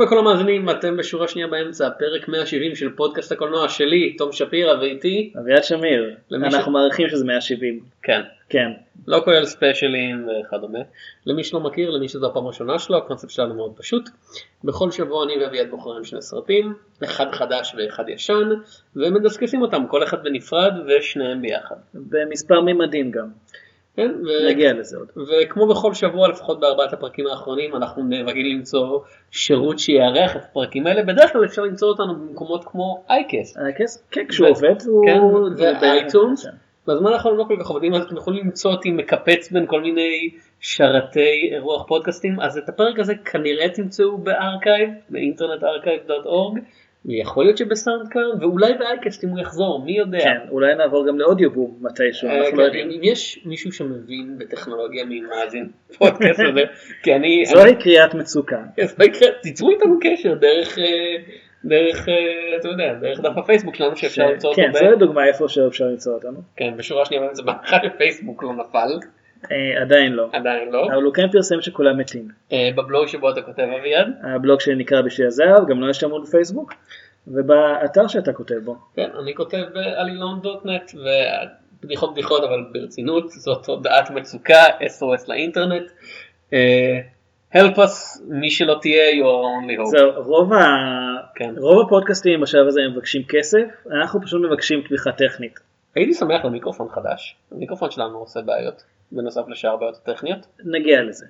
שלום לכל המאזינים, אתם בשורה שנייה באמצע, פרק 170 של פודקאסט הקולנוע שלי, תום שפירא ואיתי. אביעד שמיר, למי ש- אנחנו מעריכים שזה 170. כן. כן. לא כולל ספיישלים וכדומה. למי שלא מכיר, למי שזו הפעם הראשונה שלו, הקונספט שלנו מאוד פשוט. בכל שבוע אני ואביעד בוחרים שני סרטים, אחד חדש ואחד ישן, ומדסקסים אותם, כל אחד בנפרד ושניהם ביחד. במספר מימדים גם. כן? ו... נגיע לזה עוד. וכמו בכל שבוע, לפחות בארבעת הפרקים האחרונים, אנחנו נאבקים למצוא שירות שיארח את הפרקים האלה. בדרך כלל אפשר למצוא אותנו במקומות כמו iCast. הכס- כן, כשהוא ו- עובד הוא... כן. כן. בזמן האחרון לא כל כך עובדים, אז אתם יכולים למצוא אותי מקפץ בין כל מיני שרתי אירוח פודקאסטים, אז את הפרק הזה כנראה תמצאו ב Archive, ב Internet Archive.org, ויכול להיות שב SoundCloud, ואולי ב iCast אם הוא יחזור, מי יודע. כן, אולי נעבור גם ל Audioboom מתישהו, אה, אנחנו כן, לא יודעים. אם יש מישהו שמבין בטכנולוגיה ממאזין פודקאסט הזה, כי אני, זוהי קריאת מצוקה. תיצרו איתנו קשר דרך, אה, דרך, אה, אתה יודע, דרך דף הפייסבוק שלנו שאפשר למצוא אותו, כן, זו לדוגמה איפה שאפשר למצוא אותנו. כן, בשורה שנייה באמצע, בהנחה שפייסבוק לא נפל, עדיין לא. עדיין לא, אבל הוא כן פרסם שכולם מתים. אה, בבלוג שבו אתה כותב אביעד, הבלוג שלי נקרא בשביל הזהב, גם לא יש עמוד בפייסבוק. ובאתר שאתה כותב בו. כן, אני כותב בעלילון.נט, ובדיחות בדיחות אבל ברצינות, זאת הודעת מצוקה, SOS לאינטרנט. אה, help us, מי שלא תהיה, you are only hope. זהו, רוב, ה... כן. רוב הפודקאסטים בשלב הזה מבקשים כסף, אנחנו פשוט מבקשים תמיכה טכנית. הייתי שמח למיקרופון חדש, המיקרופון שלנו עושה בעיות, בנוסף לשאר בעיות טכניות, נגיע לזה.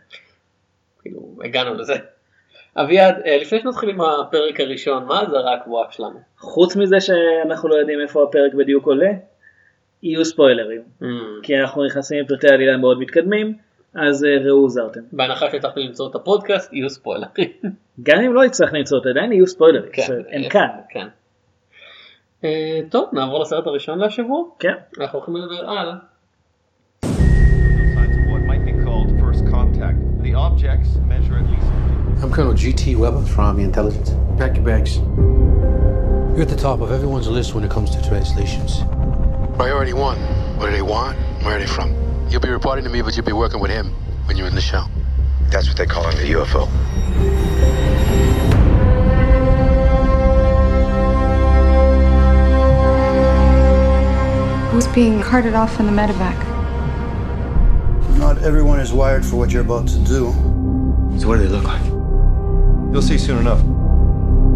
כאילו הגענו לזה. אביעד, אה, לפני שנתחיל עם הפרק הראשון, מה האזהרה הקבועה שלנו? חוץ מזה שאנחנו לא יודעים איפה הפרק בדיוק עולה, יהיו ספוילרים. Hmm, כי אנחנו נכנסים עם פרטי עלילה מאוד מתקדמים, אז אה, ראו הוזרתם. בהנחה שהצלחתם למצוא את הפודקאסט, יהיו ספוילרים. גם אם לא הצלחנו למצוא אותו, עדיין יהיו ספוילרים. כן, זה- הם אה, כאן. כן. אה, טוב, נעבור לסרט הראשון להשבוע. כן. אנחנו הולכים לדבר על The objects measure at least. I'm Colonel G.T. Weber from Army Intelligence. Pack your bags. You're at the top of everyone's list when it comes to translations. Priority one. What do they want? Where are they from? You'll be reporting to me, but you'll be working with him when you're in the show. That's what they call in the UFO. Who's being carted off in the medevac? Not everyone is wired for what you're about to do. So what do they look like? You'll see soon enough.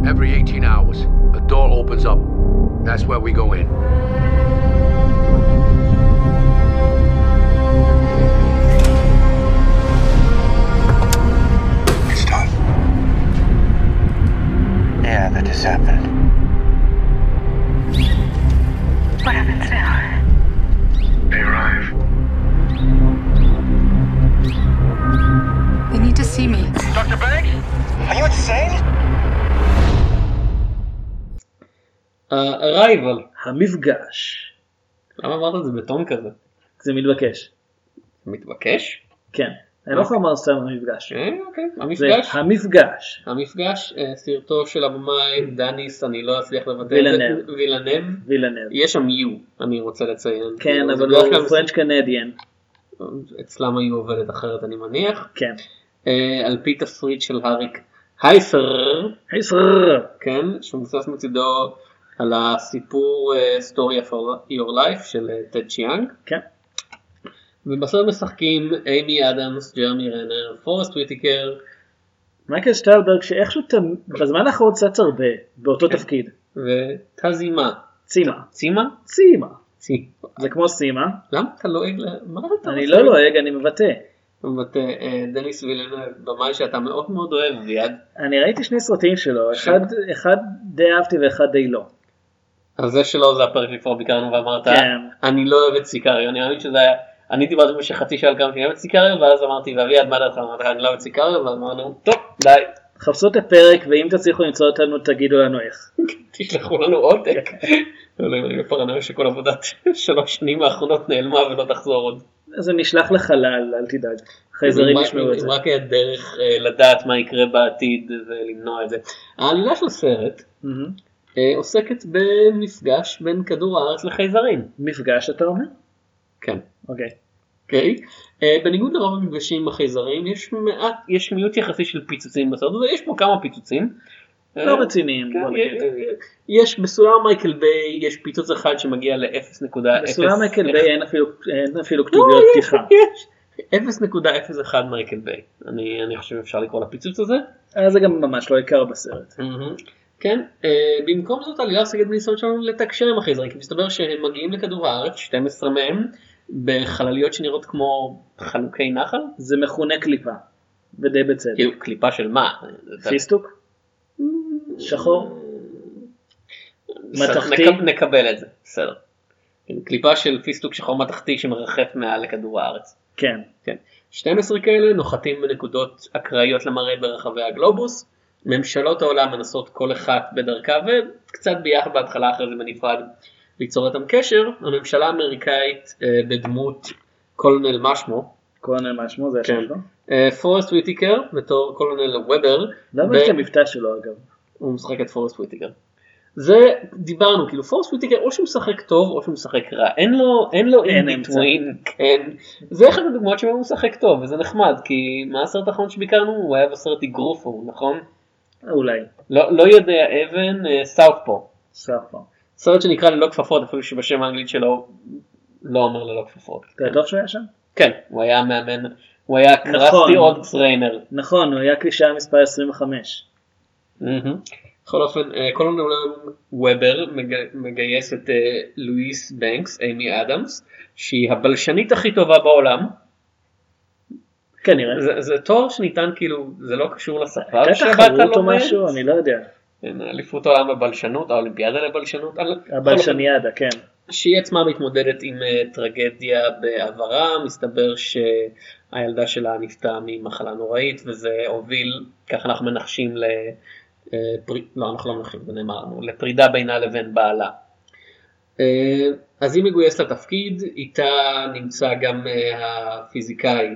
Every 18 hours, a door opens up. That's where we go in. It's done. Yeah, that just happened. What happens now? They arrive. Need to see me. Dr. Banks? Are you insane? ה-Arrival. המפגש. למה אמרת את זה בטון כזה? זה מתבקש. מתבקש? כן. אני לא יכול לומר סתם המפגש. אה, אוקיי, זה המפגש. המפגש. המפגש, אה, סרטו של הבמאי דניס, אני לא אצליח לבטא את זה, וילנב. וילנב. וילנב. יש שם יו, אני רוצה לציין. כן, אבל הוא פרנץ' קנדיאן. אצלם היו עובדת אחרת אני מניח. כן. אה, על פי תסריט של אריק הייסרר, הייסרר. כן, שמבוסס מצידו על הסיפור אה, Story of Your Life של אה, טד צ'יאנג. כן. ובסרט משחקים אימי אדמס, ג'רמי רנר, פורסט וויטיקר מייקל שטלברג שאיכשהו תמ- בזמן האחרון צץ הרבה באותו כן. תפקיד. וטזימה. צימה. צימה? צימה. צי. זה כמו סימה. למה אתה לועג. מה אתה אני? לא לועג, אני מבטא. אה, דניס וילנב, במאי שאתה מאוד מאוד אוהב, ויד. אני ראיתי שני סרטים שלו, אחד, אחד די אהבתי ואחד די לא. אז זה שלו זה הפרק שכבר ביקרנו ואמרת, כן. אני לא אוהב את סיקריו, אני מאמין שזה היה, אני דיברתי במשך חצי שעה על כמה שאני אוהב את סיקריו, ואז אמרתי, ואביעד מה דעתך? אמרתי, אני לא אוהב את סיקריו, ואמרנו, טוב, די, חפשו את הפרק ואם תצליחו למצוא אותנו תגידו לנו איך. תשלחו לנו עותק. אלוהים, אני בפרנויה שכל עבודת שלוש שנים האחרונות נעלמה ולא תחזור עוד. אז זה נשלח לחלל, אל תדאג. חייזרים ישמעו את זה. רק היה דרך אה, לדעת מה יקרה בעתיד ולמנוע את זה. העלילה של הסרט. אה, עוסקת במפגש בין כדור הארץ לחייזרים. מפגש אתה אומר? כן. אוקיי. אוקיי. אה, בניגוד לרוב המפגשים עם החייזרים יש מעט, יש מיעוט יחסי של פיצוצים בסרט הזה, יש פה כמה פיצוצים. לא אה, רציניים. כן, בוא נגיד. יש בסולם מייקל ביי יש פיצוץ אחד שמגיע ל-0.0. בסולם מייקל ביי אין אפילו- לא, כתוביות יש, פתיחה. יש. 0.01 מייקל ביי. אני אני חושב אפשר לקרוא לפיצוץ הזה. אז זה גם ממש לא עיקר בסרט. מהמם. כן, אה, במקום זאת עלילה עוסקת בניסיון שלנו לתקשר עם החייזרים, כי מסתבר שהם מגיעים לכדור הארץ, 12 מהם, בחלליות שנראות כמו חלוקי נחל, זה מכונה קליפה. ודי בצדק. כאילו קליפה של מה? פיסטוק? שחור? מתכתי? נק- נקבל את זה, בסדר. כן, קליפה של פיסטוק שחור מתכתי שמרחף מעל לכדור הארץ. כן. כן. 12 כאלה נוחתים בנקודות אקראיות למראה ברחבי הגלובוס. ממשלות העולם מנסות כל אחת בדרכה וקצת ביחד בהתחלה אחרי זה בנפרד ליצור איתם קשר. הממשלה האמריקאית אה, בדמות קולונל משמו, קולונל מה שמו זה כן. השם שלו? אה, פורסט וויטיקר בתור קולונל וובר, למה יש את המבטא שלו אגב? הוא משחק את פורסט וויטיקר. זה דיברנו כאילו פורסט וויטיקר או שהוא משחק טוב או שהוא משחק רע אין לו אין לו אין. ביטווין כן זה אחד הדוגמאות שבהם הוא משחק טוב וזה נחמד כי מה הסרט האחרון שביקרנו הוא היה בסרט אגרופו נכון אולי. לא לא יודע אבן סאוטפו ספר. סרט שנקרא ללא כפפות אפילו שבשם האנגלית שלו לא אומר ללא כפפות אתה בטוח שהוא היה שם? כן הוא היה מאמן הוא היה נכון. crusty old trainer נכון, הוא היה קלישאה מספר 25. בכל אופן, אה, קולונל וובר מג- מגייס את אה, לואיס בנקס, אימי אדמס, שהיא הבלשנית הכי טובה בעולם. כנראה. זה, זה תואר שניתן כאילו, זה לא קשור לשפה אתה תחרות או לומד. משהו? אני לא יודע. כן, אליפות העולם בבלשנות, האולימפיאדה לבלשנות. הבלשניאדה, כן. שהיא עצמה מתמודדת עם אה, טרגדיה בעברה, מסתבר שהילדה שלה נפתה ממחלה נוראית וזה הוביל, ככה אנחנו מנחשים, ל... פרי... לא אנחנו לא מנחשים, זה נאמר לנו, לפרידה בינה לבין בעלה. אה, אז היא מגויסת לתפקיד, איתה נמצא גם אה, הפיזיקאי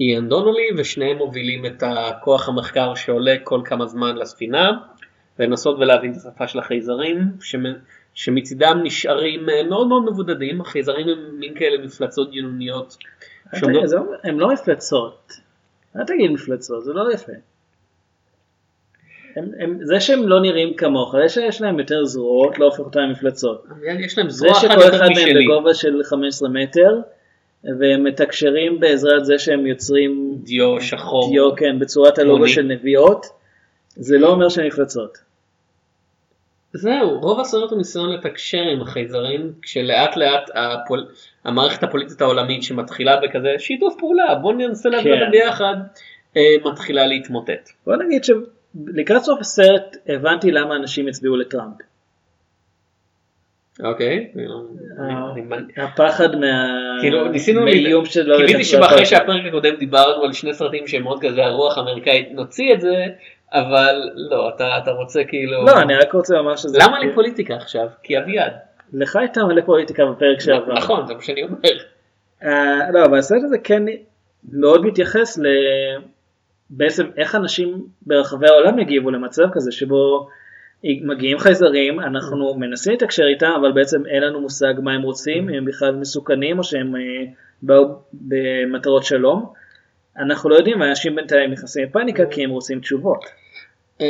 איאן דונולי ושניהם מובילים את הכוח המחקר שעולה כל כמה זמן לספינה ולנסות ולהבין את השפה של החייזרים שמ... שמצידם נשארים אה, מאוד מאוד מבודדים, החייזרים הם מין כאלה מפלצות גינוניות. לא- הם לא מפלצות. אל תגיד מפלצות, זה לא יפה. הם, הם, זה שהם לא נראים כמוך, זה שיש להם יותר זרועות לא הופך אותם למפלצות. יש להם זה זרוע אחת שכל יותר אחד מהם משלי. בגובה של 15 מטר, והם מתקשרים בעזרת זה שהם יוצרים דיו שחור. דיו, כן, בצורת הלוגו. של נביאות, זה לא אומר שהם מפלצות. זהו, רוב הסרט הוא ניסיון לתקשר עם החייזרים, כשלאט לאט הפול... המערכת הפוליטית העולמית שמתחילה בכזה שיתוף פעולה, בוא ננסה כן. אותם ביחד, אה, מתחילה להתמוטט. בוא נגיד שלקראת סוף הסרט הבנתי למה אנשים הצביעו לטראמפ. אוקיי? הפחד. כאילו מאיום שלא... קיוויתי שאחרי. שהפרק הקודם דיברנו על שני סרטים שהם מאוד כזה הרוח האמריקאית נוציא את זה, אבל לא, אתה, אתה רוצה כאילו... לא, אני רק רוצה לומר שזה... למה לי פוליטיקה עכשיו? כי אביעד. לך הייתה מלא פוליטיקה בפרק שעבר. נכון, זה מה שאני אומר. אה, לא, אבל הסרט הזה כן מאוד מתייחס ל... בעצם איך אנשים ברחבי העולם יגיבו למצב כזה שבו מגיעים חייזרים, אנחנו מנסים לתקשר איתם, אבל בעצם אין לנו מושג מה הם רוצים, אם הם בכלל מסוכנים או שהם אה, באו במטרות שלום. אנחנו לא יודעים, ואנשים בינתיים נכנסים לפאניקה כי הם רוצים תשובות. אה,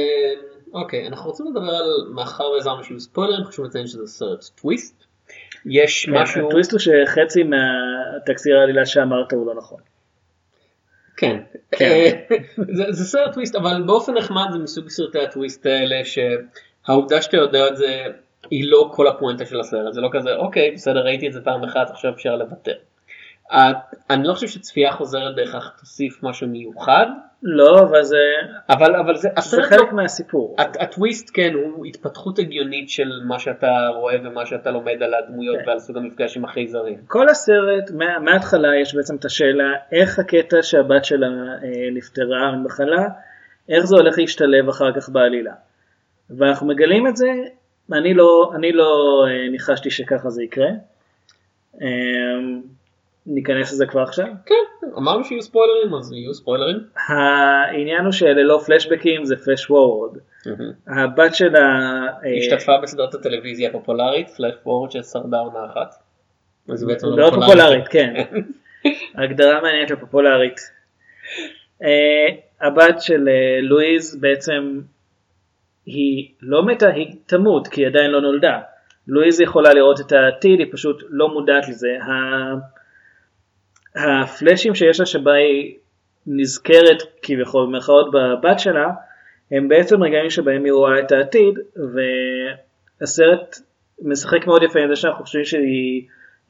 אוקיי, אנחנו רוצים לדבר על, מאחר והזהרנו שיהיו ספוילרים, חשוב לציין שזה סרט טוויסט. יש משהו... הטוויסט הוא שחצי מהתקציר העלילה שאמרת הוא לא נכון. כן. כן. אה, זה, זה סרט טוויסט, אבל באופן נחמד זה מסוג סרטי הטוויסט האלה שהעובדה שאתה יודע את זה היא לא כל הפואנטה של הסרט, זה לא כזה אוקיי בסדר ראיתי את זה פעם אחת עכשיו אפשר לוותר. אני לא חושב שצפייה חוזרת בהכרח תוסיף משהו מיוחד, לא, אבל זה, אבל, אבל זה, זה חלק לא, מהסיפור. הט- הטוויסט כן הוא התפתחות הגיונית של מה שאתה רואה ומה שאתה לומד על הדמויות כן. ועל סוג המפגש עם החייזרים. כל הסרט, מה- מההתחלה יש בעצם את השאלה איך הקטע שהבת שלה אה, נפטרה ממחלה, איך זה הולך להשתלב אחר כך בעלילה. ואנחנו מגלים את זה, אני לא, אני לא אה, ניחשתי שככה זה יקרה. אה, ניכנס לזה כבר עכשיו. כן, אמרנו שיהיו ספוילרים אז יהיו ספוילרים. העניין הוא שאלה לא פלשבקים זה פלאש וורד. הבת שלה, אה, השתתפה בסדרת הטלוויזיה הפופולרית פלאש פורוד ששרדה עונה אחת. בעצם לא פופולרית, כן. הגדרה מעניינת ופופולרית. אה, הבת של אה, לואיז בעצם היא לא מתה, היא תמות כי היא עדיין לא נולדה. לואיז יכולה לראות את העתיד, היא פשוט לא מודעת לזה. הפלאשים שיש לה שבה היא נזכרת כביכול במרכאות בבת שלה, הם בעצם רגעים שבהם היא רואה את העתיד, והסרט משחק מאוד יפה עם זה שאנחנו חושבים שהיא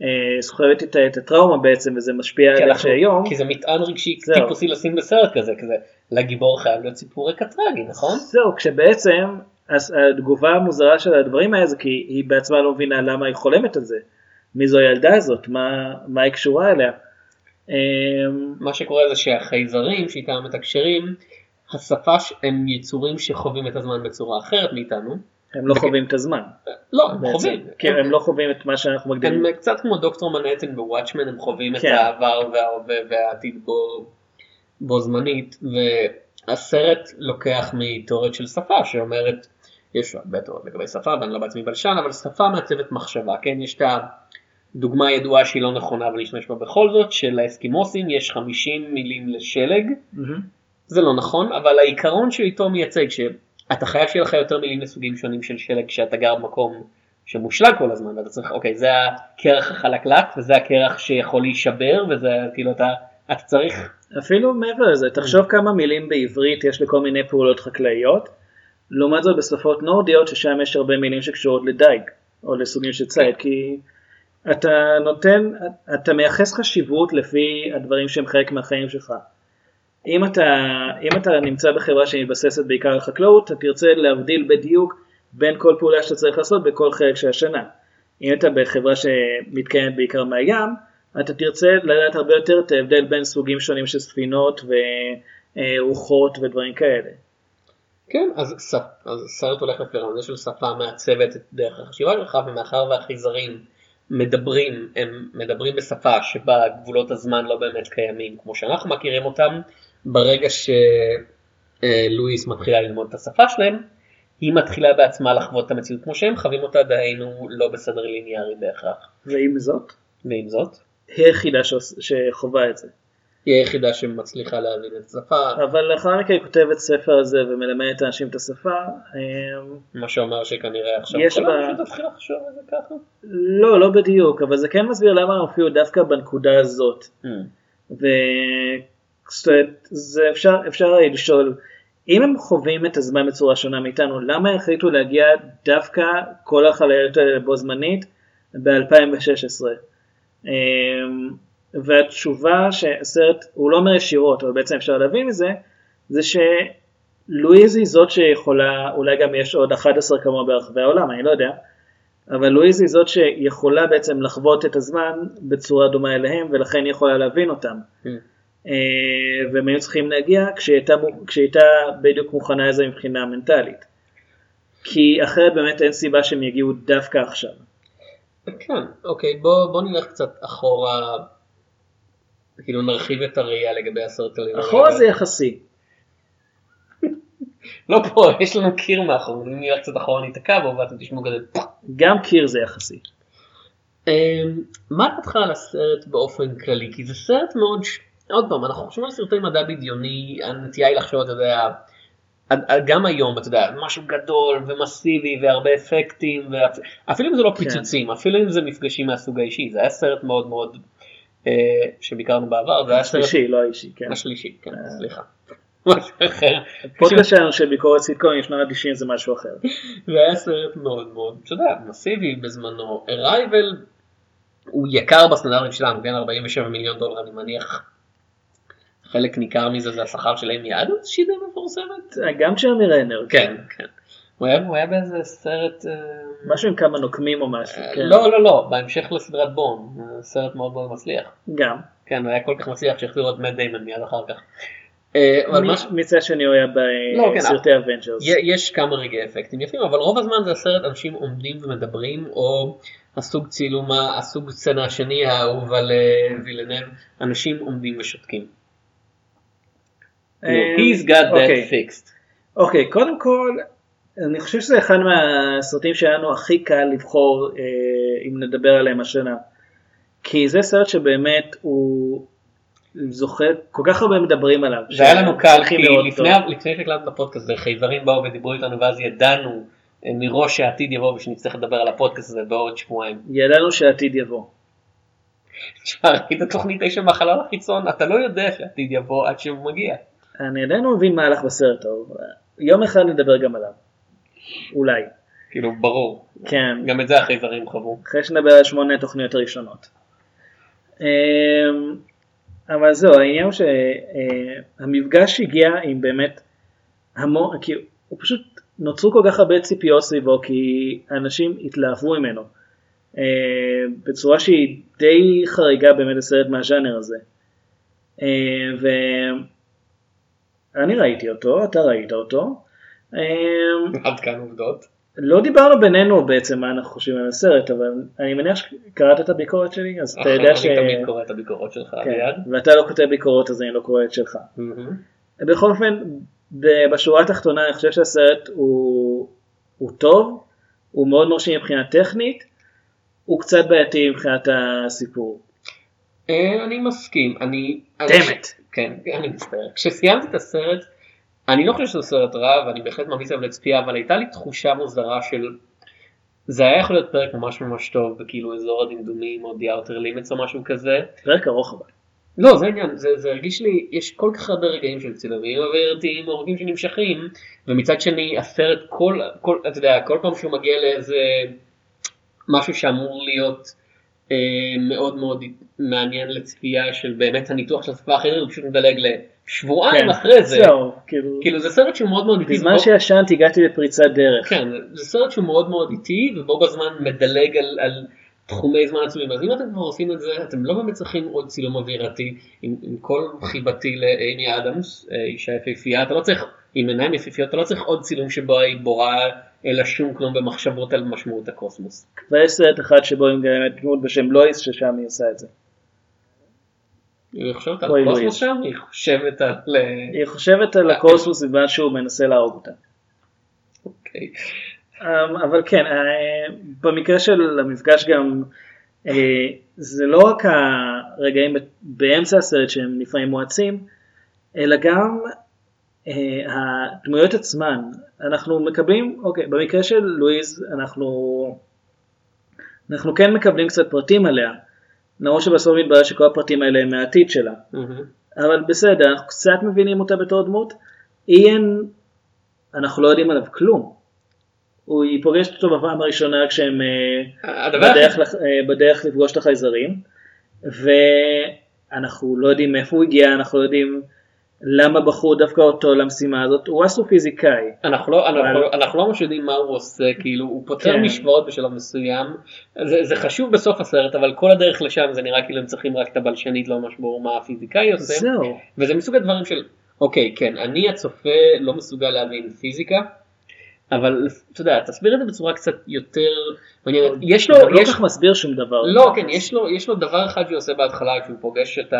אה, סוחבת איתה את הטראומה בעצם, וזה משפיע כי על איך אנחנו- שהיום. כי זה מטען רגשי. טיפוסי לשים בסרט כזה, כזה לגיבור חייב להיות סיפור רקע טרגי, נכון? זהו, כשבעצם אז התגובה המוזרה של הדברים האלה זה כי היא בעצמה לא מבינה למה היא חולמת על זה. מי זו הילדה הזאת? מה, מה היא קשורה אליה? אמ, מה שקורה זה שהחייזרים שאיתם מתקשרים, השפה הם יצורים שחווים את הזמן בצורה אחרת מאיתנו. הם לא חווים את הזמן. לא, הם. חווים. כי הם לא חווים את מה שאנחנו מגדירים. הם קצת כמו דוקטור מנהטן בוואטשמן, הם חווים את כן. העבר וההווה והעתיד בו, בו זמנית, והסרט לוקח מתיאוריות של שפה שאומרת, יש הרבה תיאוריות לגבי שפה ואני לא בעצמי בלשן, אבל שפה מעצבת מחשבה, כן, יש את הדוגמה הידועה שהיא לא נכונה אבל להשתמש בה בכל זאת, שלאסקימוסים יש 50 מילים לשלג, מהמם. זה לא נכון, אבל העיקרון שאיתו מייצג, שאתה חייב שיהיה לך יותר מילים לסוגים שונים של שלג כשאתה גר במקום שמושלג כל הזמן, ואתה צריך, אוקיי, זה הקרח החלקלק, וזה הקרח שיכול להישבר, וזה כאילו אתה, אתה צריך, אפילו מעבר לזה, תחשוב כמה מילים בעברית יש לכל מיני פעולות חקלאיות, לעומת זאת בשפות נורדיות ששם יש הרבה מילים שקשורות לדייג, או לסוגים של ציד, כי אתה נותן, אתה מייחס חשיבות לפי הדברים שהם חלק מהחיים שלך. אם אתה, אם אתה נמצא בחברה שמתבססת בעיקר על חקלאות, אתה תרצה להבדיל בדיוק בין כל פעולה שאתה צריך לעשות בכל חלק של השנה. אם אתה בחברה שמתקיימת בעיקר מהים, אתה תרצה לדעת הרבה יותר את ההבדל בין סוגים שונים של ספינות ורוחות ודברים כאלה. כן, אז, ס- אז הסרט הולך הזה של שפה מעצבת את דרך החשיבה שלך, ומאחר והחייזרים מדברים, הם מדברים בשפה שבה גבולות הזמן לא באמת קיימים כמו שאנחנו מכירים אותם, ברגע שלואיס מתחילה ללמוד את השפה שלהם, היא מתחילה בעצמה לחוות את המציאות כמו שהם חווים אותה, דהיינו לא בסדר ליניארי בהכרח. ועם זאת, ועם זאת, היא היחידה שחווה את זה. היא היחידה שמצליחה להבין את השפה, אבל לאחר מכן היא כותבת ספר על זה ומלמדת אנשים את השפה. אמ, מה שאומר שכנראה עכשיו יש כולם בה- פשוט תתחיל לחשוב על זה ככה. לא, לא בדיוק, אבל זה כן מסביר למה הם הופיעו דווקא בנקודה הזאת. ו... זאת אומרת, זה אפשר, אפשר לשאול, אם הם חווים את הזמן בצורה שונה מאיתנו, למה החליטו להגיע דווקא כל החוויות האלה בו זמנית ב-2016? והתשובה שהסרט, הוא לא אומר ישירות, אבל בעצם אפשר להבין מזה, זה שלואיז היא זאת שיכולה, אולי גם יש עוד 11 כמוה ברחבי העולם, אני לא יודע, אבל לואיז היא זאת שיכולה בעצם לחוות את הזמן בצורה דומה אליהם, ולכן יכולה להבין אותם. Hmm. אה, והם היו צריכים להגיע כשהיא הייתה בדיוק מוכנה לזה מבחינה מנטלית. כי אחרת באמת אין סיבה שהם יגיעו דווקא עכשיו. כן, אוקיי, בוא, בוא נלך קצת אחורה, כאילו נרחיב את הראייה לגבי הסרט הלילה. אחורה זה יחסי. לא פה, יש לנו קיר מאחור, אם נלך קצת אחורה ניתקע בו ואתם תשמעו כזה. גם קיר זה יחסי. אמ, מה דעתך על הסרט באופן כללי? כי זה סרט מאוד, עוד פעם, אנחנו חושבים על סרטי מדע בדיוני, הנטייה היא לחשוב, אתה יודע, גם היום, אתה יודע, משהו גדול ומסיבי והרבה אפקטים, ואפ- אפילו אם זה לא פיצוצים, אפילו אם זה מפגשים מהסוג האישי, זה היה סרט מאוד מאוד, שביקרנו בעבר, זה היה השלישי, לא האישי, כן. השלישי, כן, סליחה. משהו אחר. פודקאסט שלנו של ביקורת סיטקומים שנות ה-90 זה משהו אחר. זה היה סרט מאוד מאוד, אתה יודע, מסיבי בזמנו. Arrival הוא יקר בסטנדרטים שלנו, כן, 47 מיליון דולר אני מניח. חלק ניכר מזה זה השכר של אמי אדמס שהיא די מפורסמת. גם ג'רמי רנר. כן, כן. הוא היה, הוא היה באיזה סרט... אה, משהו עם כמה נוקמים או משהו. כן. לא, לא, לא, בהמשך לסדרת בון, אה, סרט מאוד מאוד מצליח. גם. כן, הוא היה כל כך מצליח שהחזירו את מאט דיימון מיד אחר כך. אה, אבל מה מצד שני הוא היה לא, כן, בסרטי אבנג'רס. יש כמה רגעי אפקטים יפים, אבל רוב הזמן זה הסרט אנשים עומדים ומדברים, או הסוג צילום, ה- הסוג סצנה השני האהוב על אה, וילנב, אנשים עומדים ושותקים. אה, He's got that אוקיי. fixed. אוקיי, קודם כל, אני חושב שזה אחד מהסרטים שהיה לנו הכי קל לבחור אה, אם נדבר עליהם השנה. כי זה סרט שבאמת הוא זוכה, כל כך הרבה מדברים עליו. זה היה לנו קל, כי לפני שהקלטנו את הפודקאסט הזה, חייזרים באו ודיברו איתנו ואז ידענו אה, מראש שהעתיד יבוא ושנצטרך לדבר על הפודקאסט הזה בעוד שבועיים. ידענו שהעתיד יבוא. תשמע, ראית תוכנית תשע מהחלל החיצון, אתה לא יודע שהעתיד יבוא עד שהוא מגיע. אני עדיין לא מבין מה הלך בסרט טוב. יום אחד נדבר גם עליו. אולי. כאילו, ברור. כן. גם את זה החייזרים חוו. אחרי שנדבר על שמונה התוכניות הראשונות. אמ, אבל זהו, העניין הוא שהמפגש הגיע עם באמת המון, כי הוא פשוט נוצרו כל כך הרבה ציפיות סביבו כי אנשים התלהבו ממנו. אה, בצורה שהיא די חריגה באמת לסרט מהז'אנר הזה. אה, ואני ראיתי אותו, אתה ראית אותו. אה, עד כאן עובדות. לא דיברנו בינינו בעצם מה אנחנו חושבים על הסרט, אבל אני מניח שקראת את הביקורת שלי, אז אתה יודע ש... אני תמיד קורא את הביקורות שלך כן. ואתה לא כותב ביקורות אז אני לא קורא את שלך. בכל אופן, בשורה התחתונה אני חושב שהסרט הוא, הוא טוב, הוא מאוד מרשים מבחינה טכנית, הוא קצת בעייתי מבחינת הסיפור. אה, אני מסכים, אני... It. כן, אני מצטער. כשסיימתי את הסרט, אני לא חושב שזה סרט רע, ואני בהחלט ממליץ עליו לצפייה, אבל הייתה לי תחושה מוזרה של... זה היה יכול להיות פרק ממש ממש טוב, בכאילו אזור הדמדומים או The Outer Limits או משהו כזה. פרק ארוך אבל. לא, זה העניין, זה, זה הרגיש לי, יש כל כך הרבה רגעים של צילומים אווירתיים, הורגים שנמשכים, ומצד שני הסרט כל, כל, אתה יודע, כל פעם שהוא מגיע לאיזה משהו שאמור להיות אה, מאוד מאוד מעניין לצפייה של באמת הניתוח של השפה האחרת, הוא פשוט מדלג לשבועיים כן, אחרי זה. זהו, כאילו, כאילו זה סרט שהוא מאוד מאוד איטי. בזמן ובו- שישנתי הגעתי לפריצת דרך. כן, זה סרט שהוא מאוד מאוד איטי, ובו בזמן מדלג על, על תחומי זמן עצומים. אז אם אתם כבר עושים את זה, אתם לא באמת צריכים עוד צילום אווירתי. עם, עם כל חיבתי לאימי אדמס, אה, אישה יפהפייה, אתה לא צריך, עם עיניים יפהפיות, אתה לא צריך עוד צילום שבו היא בורה אלא שום כלום במחשבות על משמעות הקוסמוס. ויש סרט אחד שבו היא באמת דמות בשם לואיס ששם היא עושה את זה. היא חושבת על אוי, קוסמוס לואיס. שם? היא חושבת על... אה, היא חושבת על הקוסמוס בזמן שהוא מנסה להרוג אותה. אוקיי. אמ, אבל כן, אה, במקרה של המפגש גם, אה, זה לא רק הרגעים באמצע הסרט שהם לפעמים מואצים, אלא גם אה, הדמויות עצמן. אנחנו מקבלים, אוקיי, במקרה של לואיז אנחנו, אנחנו כן מקבלים קצת פרטים עליה, למרות שבסוף מתברר שכל הפרטים האלה הם מהעתיד שלה. מהמם. אבל בסדר, אנחנו קצת מבינים אותה בתור דמות. איין, אנחנו לא יודעים עליו כלום. הוא, היא פוגשת אותו בפעם הראשונה כשהם אה, בדרך, לח- אה, בדרך לפגוש את החייזרים, ואנחנו לא יודעים מאיפה הוא הגיע, אנחנו לא יודעים למה בחרו דווקא אותו למשימה הזאת, הוא אסטרופיזיקאי. אנחנו לא, אנחנו, אבל- לא- אנחנו לא ממש יודעים מה הוא עושה, כאילו הוא פותר כן. משוואות בשלב מסוים, זה, זה חשוב בסוף הסרט, אבל כל הדרך לשם זה נראה כאילו הם צריכים רק את הבלשנית, לא ממש ברור מה הפיזיקאי עושה, זהו. וזה מסוג הדברים של, אוקיי, כן, אני הצופה לא מסוגל להבין פיזיקה, אבל אתה יודע, תסביר את זה בצורה קצת יותר מעניינת, יש לו, הוא לא יש, כל כך מסביר שום דבר. לא, כן, יש לו, יש לו דבר אחד שהוא עושה בהתחלה כשהוא פוגש את ה...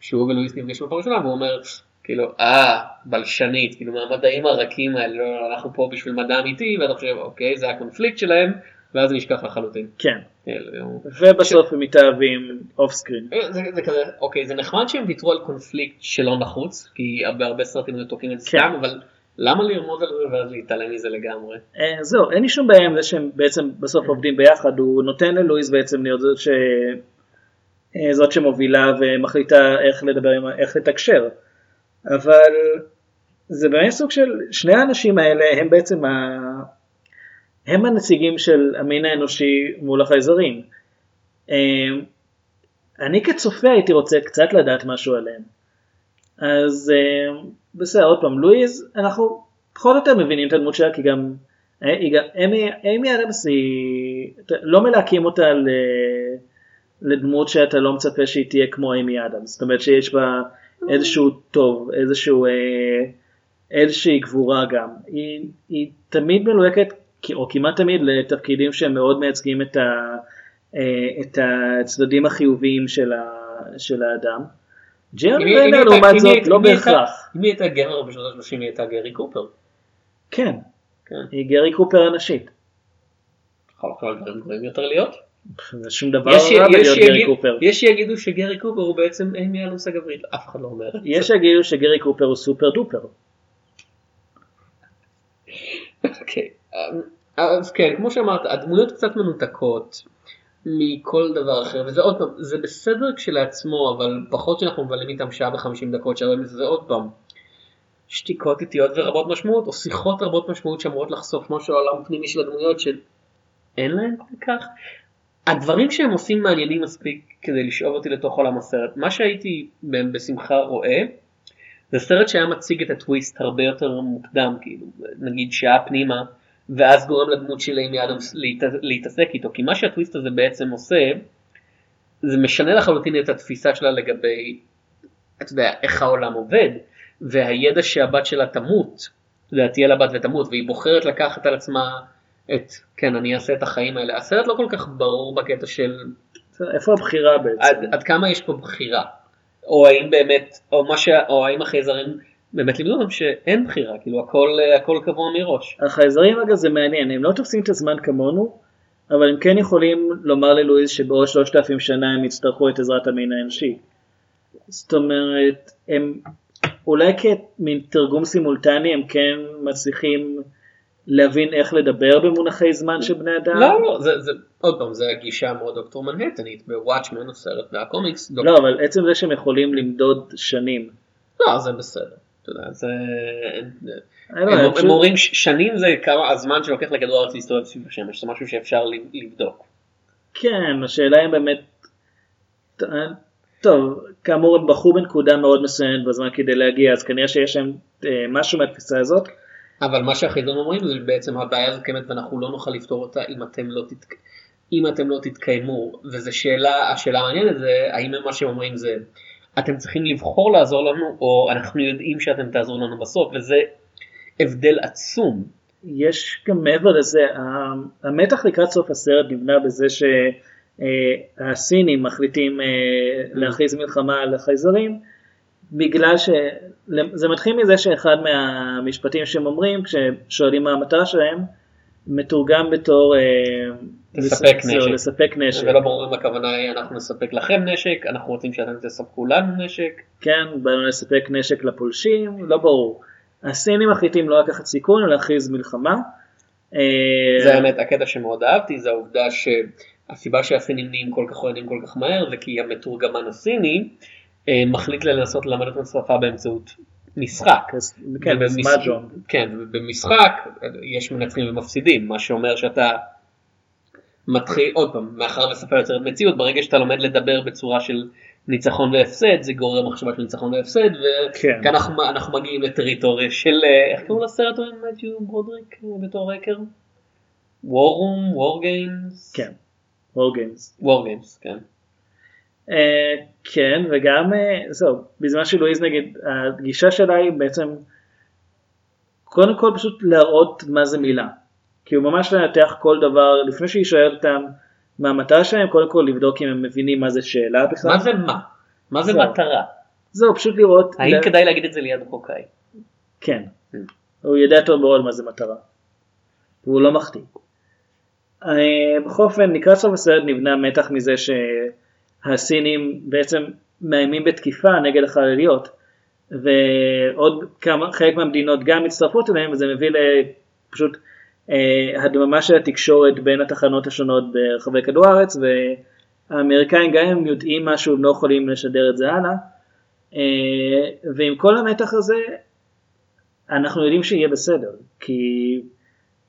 שהוא ולואיס נפגשו בפעם ראשונה והוא אומר כאילו אה בלשנית כאילו מהמדעים הרכים האלה לא, אנחנו פה בשביל מדע אמיתי ואתה חושב אוקיי זה הקונפליקט שלהם ואז זה נשכח לחלוטין. כן. הוא- ובסוף הם מתאהבים off screen. אה, זה, זה כזה אוקיי זה נחמד שהם ויתרו על קונפליקט שלא נחוץ כי בהרבה סרטים היו תוקעים את זה כן. סתם אבל למה לרמוז על זה ואז להתעלם מזה לגמרי. אה, זהו, אין לי שום בעיה עם זה שהם בעצם בסוף עובדים ביחד, הוא נותן ללואיס בעצם להיות זאת. אה, זאת שמובילה ומחליטה איך לדבר. איך לתקשר. אבל זה באמת סוג של, שני האנשים האלה הם בעצם ה... הם הנציגים של המין האנושי מול החייזרים. אה, אני כצופה הייתי רוצה קצת לדעת משהו עליהם. אז אה, בסדר, עוד פעם, לואיז, אנחנו פחות או יותר מבינים את הדמות שלה, כי גם אה, אמי אדמס היא, לא מלהקים אותה ל, לדמות שאתה לא מצפה שהיא תהיה כמו אמי אדמס, זאת אומרת שיש בה איזשהו טוב, איזשהו, אה, איזושהי גבורה גם. היא, היא תמיד מלוהקת, או כמעט תמיד, לתפקידים שהם מאוד מייצגים את, ה, אה, את הצדדים החיוביים של, ה, של האדם. אם רנר לעומת זאת לא בהכרח. אם היא הייתה גבר בשנות ה-30 היא הייתה גרי קופר. כן, כן. היא גרי קופר הנשית. יכול לחשוב על דברים גרועים יותר להיות. זה שום דבר יש רע בלהיות גרי קופר. יש שיגידו שגרי קופר הוא בעצם אין לי על מושג עברית, אף אחד לא אומר. יש שיגידו שגרי קופר הוא סופר דופר. אוקיי, אז כן, כמו שאמרת, הדמויות קצת מנותקות מכל דבר אחר, וזה עוד פעם, זה בסדר כשלעצמו, אבל פחות שאנחנו מבלים איתם שעה וחמישים דקות, שהרבה מזה זה עוד פעם. שתיקות איטיות ורבות משמעות, או שיחות רבות משמעות שאמורות לחשוף משהו על העולם הפנימי של הדמויות שאין להן כל כך. הדברים שהם עושים מעניינים מספיק כדי לשאוב אותי לתוך עולם הסרט. מה שהייתי בשמחה רואה, זה סרט שהיה מציג את הטוויסט הרבה יותר מוקדם, כאילו, נגיד שעה פנימה, ואז גורם לדמות של אימי אדמס להת, להתעסק איתו, כי מה שהטוויסט הזה בעצם עושה, זה משנה לחלוטין את התפיסה שלה לגבי, אתה יודע, איך העולם עובד, והידע שהבת שלה תמות, אתה יודע, תהיה לה בת ותמות, והיא בוחרת לקחת על עצמה את, כן, אני אעשה את החיים האלה. הסרט לא כל כך ברור בקטע של איפה הבחירה בעצם? עד, עד כמה יש פה בחירה, או האם באמת, או, מה ש, או האם החייזרים באמת לימדו אותם שאין בחירה, כאילו הכל, הכל קבוע מראש. החייזרים אגב זה מעניין, הם לא תופסים את הזמן כמונו, אבל הם כן יכולים לומר ללואיז שבעוד 3,000 שנה הם יצטרכו את עזרת המין האנושי. זאת אומרת, הם אולי כמין תרגום סימולטני הם כן מצליחים להבין איך לדבר במונחי זמן של בני אדם. לא, לא, זה, זה, עוד פעם, זה הגישה המאוד דוקטור מנהטנית, בוואטשמן הסרט והקומיקס, דוקטור, לא, אבל עצם זה שהם יכולים למדוד שנים. לא, זה בסדר, אתה יודע, זה, אני לא הם, אומרים שנים זה כמה הזמן שלוקח לכדור הארץ להסתובב סביב השמש, זה משהו שאפשר לב- לבדוק. כן, השאלה אם באמת... טוב, כאמור הם בחרו בנקודה מאוד מסוימת בזמן כדי להגיע, אז כנראה שיש להם אה, משהו מהתפיסה הזאת. אבל מה שהחיזון אומרים זה בעצם הבעיה הזאת קיימת ואנחנו לא נוכל לפתור אותה אם אתם לא, תתק... אם אתם לא תתקיימו וזו שאלה, השאלה המעניינת זה האם מה שהם אומרים זה אתם צריכים לבחור לעזור לנו או אנחנו יודעים שאתם תעזרו לנו בסוף וזה הבדל עצום. יש גם מעבר לזה, המתח לקראת סוף הסרט נבנה בזה שהסינים מחליטים אה, להכריז מלחמה על החייזרים, בגלל שזה מתחיל מזה שאחד מהמשפטים שהם אומרים כששואלים מה המטרה שלהם, מתורגם בתור אה, לספק נשק. לספק נשק. ולא ברור אם הכוונה היא אנחנו נספק לכם נשק, אנחנו רוצים שאתם תספקו לנו נשק. כן, באנו לספק נשק לפולשים, לא ברור. הסינים מחליטים לא לקחת סיכון, אלא להכריז מלחמה. אה, זה האמת הקטע שמאוד אהבתי זה העובדה שהסיבה שהסינים נהיים כל כך עוינים כל כך מהר זה כי המתורגמן הסיני מחליט לנסות ללמד את השפה באמצעות משחק. כן. כן, ובמשחק יש מנצחים ומפסידים, מה שאומר שאתה מתחיל, עוד פעם, מאחר ושפה יוצרת מציאות, ברגע שאתה לומד לדבר בצורה של ניצחון והפסד, זה גורם מחשבה של ניצחון והפסד, כן. וכאן אנחנו, אנחנו מגיעים לטריטוריה של, אה, איך קראו לסרט עם מתיו ברודריק אה, בתור? War Room, War Games? כן, War Games. War Games, כן. אה, כן, וגם, אה, זהו, בזמן שלואיז נגיד, הגישה שלה היא בעצם, קודם כל פשוט להראות מה זה מילה. כי הוא ממש לנתח כל דבר, לפני שהיא שואלת אותם מה המטרה שלהם, קודם כל לבדוק אם הם מבינים מה זה שאלה בכלל. מה זה מה? מה זה זהו. מטרה? זהו, פשוט לראות. האם ל- כדאי להגיד את זה ליד החוקאי? כן. הוא יודע טוב מאוד מה זה מטרה. והוא לא מחטיא. אה, בכל אופן, לקראת סוף הסרט נבנה מתח מזה שהסינים בעצם מאיימים בתקיפה נגד החלליות. ועוד כמה, חלק מהמדינות גם מצטרפות אליהם וזה מביא לפשוט אה, הדממה של התקשורת בין התחנות השונות ברחבי כדור הארץ והאמריקאים גם אם יודעים משהו הם לא יכולים לשדר את זה הלאה. אה, ועם כל המתח הזה אנחנו יודעים שיהיה בסדר, כי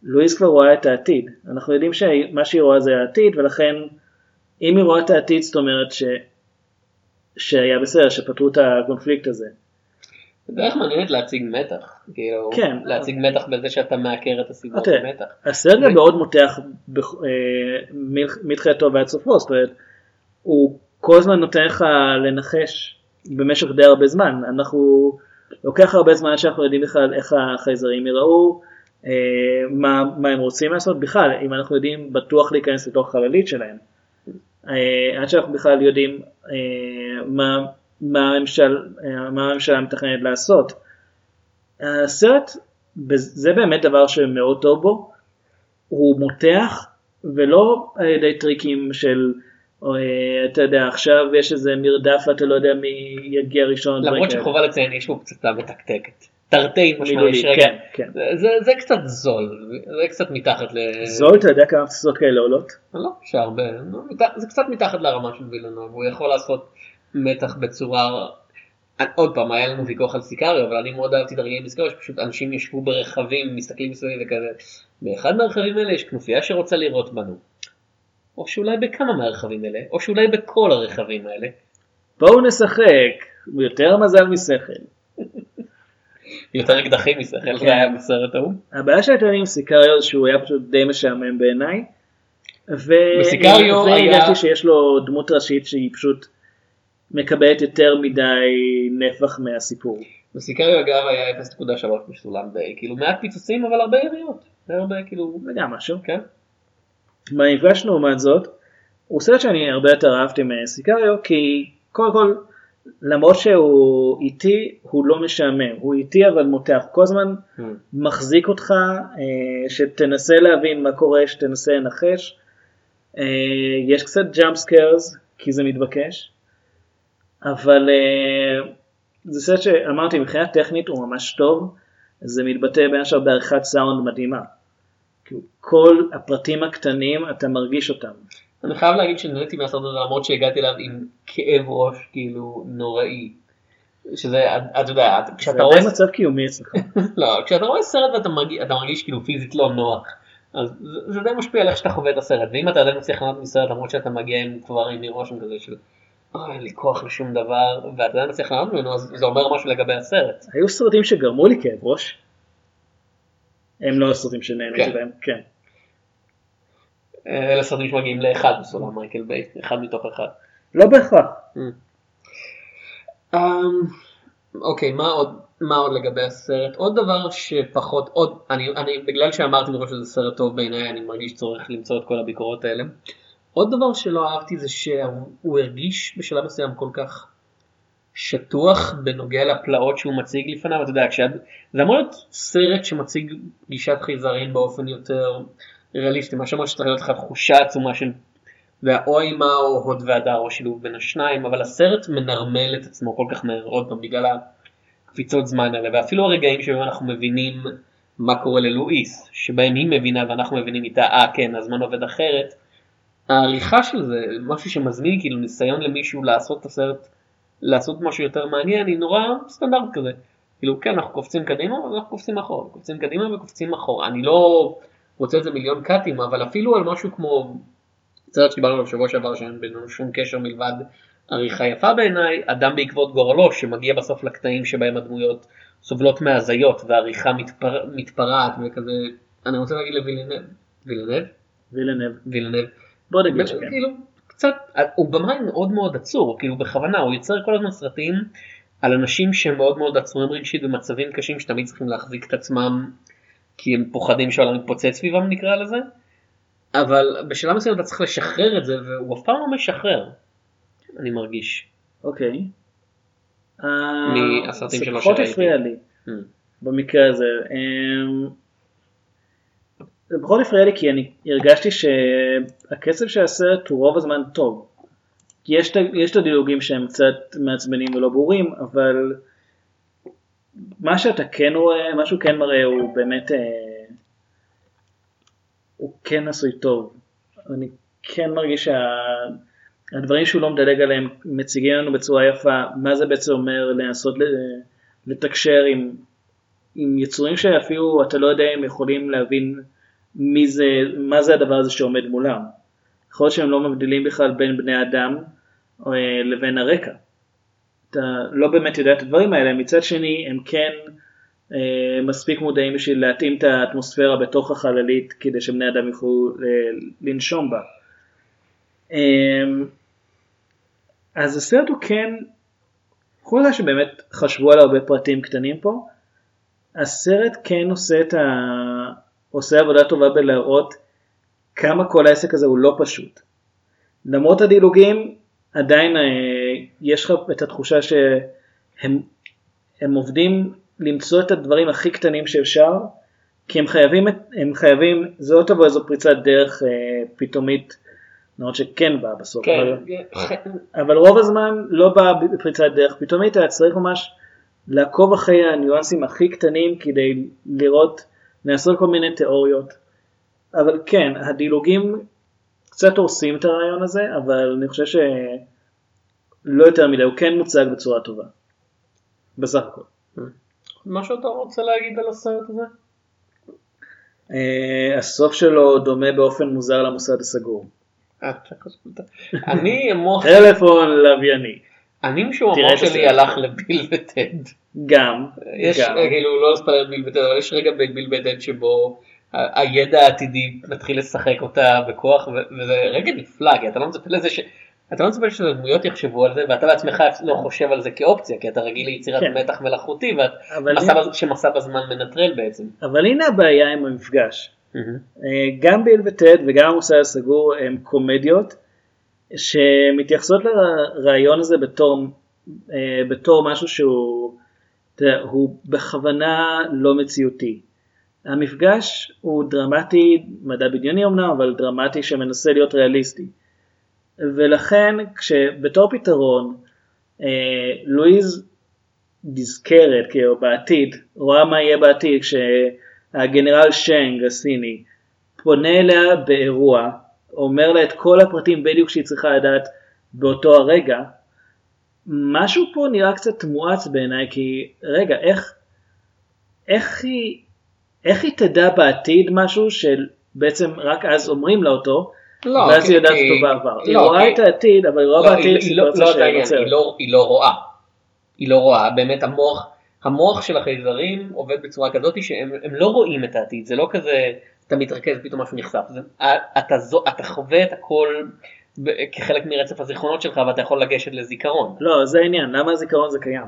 לואיס כבר רואה את העתיד. אנחנו יודעים שמה שהיא רואה זה העתיד, ולכן אם היא רואה את העתיד, זאת אומרת ש... שהיה בסדר, שפתרו את הקונפליקט הזה. זה דרך מעניינת להציג מתח, כאילו, כן. להציג מתח בזה שאתה מעקר את הסיבות תראה, של מתח. הסרט גם מאוד מותח בכ- אה, מתחילתו ועד סופו, זאת אומרת, הוא כל הזמן נותן לך לנחש במשך די הרבה זמן. אנחנו, לוקח הרבה זמן שאנחנו יודעים בכלל איך החייזרים ייראו, אה, מה, מה הם רוצים לעשות בכלל, אם אנחנו יודעים בטוח להיכנס לתוך חללית שלהם. אה, עד שאנחנו בכלל יודעים אה, מה, מה, הממשל, אה, מה הממשלה מתכננת לעשות. הסרט, זה באמת דבר שמאוד טוב בו, הוא מותח ולא על ידי טריקים של, או, אתה יודע, עכשיו יש איזה מרדף ואתה לא יודע מי יגיע ראשון. למרות. שחובה לציין יש פה פצצה מתקתקת. תרתי מילולית. כן, כן. זה- זה- זה קצת זול, זה קצת מתחת ל... זול, אתה יודע כמה פצצות כאלה עולות? לא, שהרבה, לא, זה קצת מתחת לרמה של וילנוב, הוא יכול לעשות מתח בצורה, עוד פעם היה לנו ויכוח על סיקריו, אבל אני מאוד אהבתי הרגעים בסיקריו, שפשוט אנשים ישבו ברכבים, מסתכלים מסביב וכזה, באחד מהרכבים האלה יש כנופיה שרוצה לירות בנו, או שאולי בכמה מהרכבים האלה, או שאולי בכל הרכבים האלה, בואו נשחק, יותר מזל משכל. יותר אקדחים כן. זה היה בסרט ההוא. הבעיה שהייתה לי עם סיקריו זה שהוא היה פשוט די משעמם בעיניי. ו- בסיקריו היה- והרגשתי שיש לו דמות ראשית שהיא פשוט מקבלת יותר מדי נפח מהסיפור. בסיקריו אגב היה 0.3 בסולם די, כאילו מעט פיצוצים אבל הרבה יריות, די הרבה כאילו, זה גם משהו. כן. במפגש לעומת זאת, הוא סרט שאני הרבה יותר אהבתי מסיקריו, כי קודם כל, למרות שהוא איטי, הוא לא משעמם, הוא איטי אבל מותח, כל הזמן Hmm. מחזיק אותך, אה, שתנסה להבין מה קורה, שתנסה לנחש. אה, יש קצת jump scares, כי זה מתבקש, אבל אה, זה סרט שאמרתי, מבחינה טכנית הוא ממש טוב, זה מתבטא בין השאר בעריכת סאונד מדהימה. כל הפרטים הקטנים, אתה מרגיש אותם. אני חייב להגיד שנהניתי מהסרט הזה למרות שהגעתי אליו עם כאב ראש כאילו נוראי. שזה, אתה יודע, זה כשאתה רואה, עדיין מצב קיומי אצלך. לא, כשאתה רואה סרט ואתה מרגיש, אתה מרגיש כאילו פיזית לא נוח, אז זה, זה די משפיע על איך שאתה חווה את הסרט, ואם אתה עדיין מצליח ליהנות מסרט למרות שאתה מגיע עם כבר עם רושם כזה של, אוי אין לי כוח לשום דבר, ואתה עדיין מצליח ליהנות ממנו, אז זה אומר משהו לגבי הסרט. היו סרטים שגרמו לי כאב ראש. הם לא הסרטים שנהניתי כן. בהם, כן. אלה סרטים שמגיעים לאחד בסולם מייקל ביי, אחד מתוך אחד. לא בהכרח. אמ, אוקיי, מה עוד, מה עוד לגבי הסרט? עוד דבר שפחות, עוד, אני, אני, בגלל שאמרתי מראש שזה סרט טוב בעיניי, אני מרגיש צורך למצוא את כל הביקורות האלה. עוד דבר שלא אהבתי זה שהוא הרגיש בשלב מסוים כל כך שטוח בנוגע לפלאות שהוא מציג לפניו, אתה יודע, כשאת, זה אמור להיות סרט שמציג גישת חייזרים באופן יותר ריאליסטי, מה שאומר שצריך להיות לך תחושה עצומה של או אימה או הוד והדר או שילוב בין השניים, אבל הסרט מנרמל את עצמו כל כך מהר, עוד פעם, בגלל הקפיצות זמן האלה, ואפילו הרגעים שבהם אנחנו מבינים מה קורה ללואיס, שבהם היא מבינה ואנחנו מבינים איתה, אה כן, הזמן עובד אחרת, העריכה של זה, משהו שמזמין כאילו ניסיון למישהו לעשות את הסרט, לעשות משהו יותר מעניין, היא נורא סטנדרט כזה. כאילו כן אנחנו קופצים קדימה אבל אנחנו קופצים אחורה, קופצים קדימה וקופצים אחורה. אני לא רוצה את זה מיליון קאטים אבל אפילו על משהו כמו סרט שדיברנו עליו בשבוע שעבר שאין בינינו שום קשר מלבד עריכה יפה בעיניי, אדם בעקבות גורלו שמגיע בסוף לקטעים שבהם הדמויות סובלות מהזיות והעריכה מתפר... מתפרעת וכזה, אני רוצה להגיד לווילנב, וילנב? וילנב. וילנב. בוא נגיד שכן. כאילו קצת, הוא במאי מאוד מאוד עצור, כאילו בכוונה, הוא יוצר כל הזמן סרטים על אנשים שהם מאוד מאוד עצורים רגשית במצבים קשים שתמיד צריכים להחזיק את עצמם כי הם פוחדים שהעולם יתפוצץ סביבם נקרא לזה, אבל בשלב מסוים אתה צריך לשחרר את זה והוא אף פעם לא משחרר, אני מרגיש. אוקיי. מהסרטים שלו זה פחות שראיתי. הפריע לי Hmm. במקרה הזה. אמ, זה פחות הפריע לי כי אני הרגשתי שהקצב של הסרט הוא רוב הזמן טוב. יש את הדילוגים שהם קצת מעצבנים ולא ברורים, אבל מה שאתה כן רואה, מה שהוא כן מראה הוא באמת, אה, הוא כן עשוי טוב. אני כן מרגיש שהדברים שהוא לא מדלג עליהם מציגים לנו בצורה יפה מה זה בעצם אומר לנסות לתקשר עם, עם יצורים שאפילו אתה לא יודע אם יכולים להבין מי זה, מה זה הדבר הזה שעומד מולם. יכול להיות שהם לא מבדילים בכלל בין בני אדם אה, לבין הרקע. אתה לא באמת יודע את הדברים האלה, מצד שני הם כן אה, מספיק מודעים בשביל להתאים את האטמוספירה בתוך החללית כדי שבני אדם יוכלו אה, לנשום בה. אה, אז הסרט הוא כן, חוץ מזה שבאמת חשבו על הרבה פרטים קטנים פה, הסרט כן עושה את ה... עושה עבודה טובה בלהראות כמה כל העסק הזה הוא לא פשוט. למרות הדילוגים, עדיין אה, יש לך את התחושה שהם הם עובדים למצוא את הדברים הכי קטנים שאפשר כי הם חייבים, הם חייבים, זה לא תבוא איזו פריצת דרך אה, פתאומית, למרות שכן באה בסוף, כן, אבל, אבל רוב הזמן לא באה פריצת דרך פתאומית, היה צריך ממש לעקוב אחרי הניואנסים הכי קטנים כדי לראות, לעשות כל מיני תיאוריות. אבל כן, הדילוגים קצת הורסים את הרעיון הזה, אבל אני חושב שלא יותר מדי, הוא כן מוצג בצורה טובה. בסך הכל. משהו אתה רוצה להגיד על הסרט הזה? אה, הסוף שלו דומה באופן מוזר למוסד הסגור. אה. אני המוח טלפון לווייני. אני משום המוח שלי. הלך לביל וטד. גם, יש. כאילו לא לספר ביל וטד אבל יש רגע בביל וטד שבו הידע העתידי מתחיל לשחק אותה בכוח וזה רגע נפלא כי אתה לא מצפה לזה ש... אתה לא מצפה שהדמויות יחשבו על זה ואתה בעצמך לא חושב על זה כאופציה כי אתה רגיל ליצירת כן. מתח מלאכותי ואת מסע הנה- שמסע בזמן מנטרל בעצם. אבל הנה הבעיה עם המפגש. אה, גם ביל וטד וגם המוסד הסגור הם קומדיות שמתייחסות לרעיון הזה בתור, אה, בתור משהו שהוא יודע, הוא בכוונה לא מציאותי. המפגש הוא דרמטי, מדע בדיוני אמנם, אבל דרמטי שמנסה להיות ריאליסטי. ולכן כשבתור פתרון אה, לואיז נזכרת כאילו בעתיד, רואה מה יהיה בעתיד כשהגנרל שנג הסיני פונה אליה באירוע, אומר לה את כל הפרטים בדיוק שהיא צריכה לדעת באותו הרגע, משהו פה נראה קצת מואץ בעיניי כי רגע איך איך היא איך היא תדע בעתיד משהו שבעצם רק אז אומרים לה אותו לא, ואז כי- היא יודעת אותו בעבר. היא לא, רואה כי- את העתיד אבל היא רואה לא, בעתיד היא- היא לא- סיטואציה שנוצרת. היא לא- היא רואה. היא לא רואה, באמת המוח, המוח של החייזרים עובד בצורה כזאת שהם הם לא רואים את העתיד, זה לא כזה, אתה מתרכז פתאום משהו נחשף, זה, אתה, זו- אתה חווה את הכל כחלק מרצף הזיכרונות שלך ואתה יכול לגשת לזיכרון. לא זה העניין למה הזיכרון זה קיים.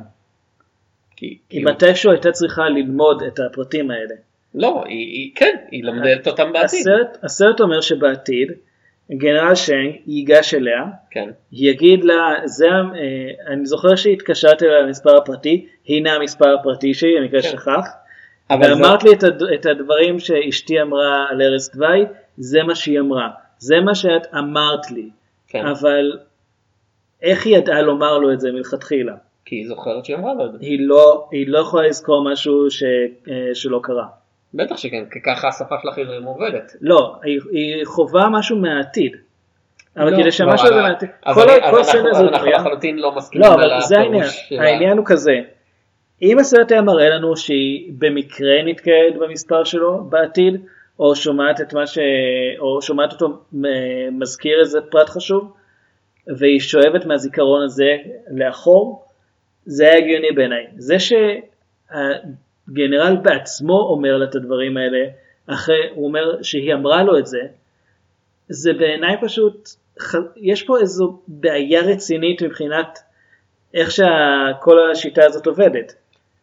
כי, כי כי מתישהו הייתה צריכה ללמוד את הפרטים האלה. לא, היא, היא, כן, היא לומדת אותם בעתיד. הסרט, הסרט אומר שבעתיד גנרל שנג ייגש אליה, כן. יגיד לה, זה, אה, אני זוכר שהתקשרת אליה למספר הפרטי, הנה המספר הפרטי שלי, במקרה כן. שכח, אבל זה- ואמרת לי את, הד, את הדברים שאשתי אמרה על ארז תוואי, זה מה שהיא אמרה, זה מה שאת אמרת לי, כן, אבל איך היא ידעה לומר לו את זה מלכתחילה? כי היא זוכרת שהיא אמרה לו את זה. היא לא, היא לא יכולה לזכור משהו ש, אה, שלא קרה. בטח שכן, כי ככה השפה של החייזרים עובדת. לא, היא, היא חווה משהו מהעתיד. אבל לא, כדי לא, שמשהו אבל- הזה מהעתיד, כל, אני- ה- כל אז הסרט אנחנו-. לחלוטין לא מסכימים לא, על אבל זה העניין, הפירוש של ה- העניין הוא כזה, אם הסרט היה מראה לנו שהיא במקרה נתקלת במספר שלו בעתיד, או שומעת את מה ש... או שומעת אותו מזכיר איזה פרט חשוב, והיא שואבת מהזיכרון הזה לאחור, זה היה הגיוני בעיניי. זה שהגנרל בעצמו אומר לה את הדברים האלה, אחרי, הוא אומר שהיא אמרה לו את זה, זה בעיניי פשוט, יש פה איזו בעיה רצינית מבחינת איך שכל השיטה הזאת עובדת.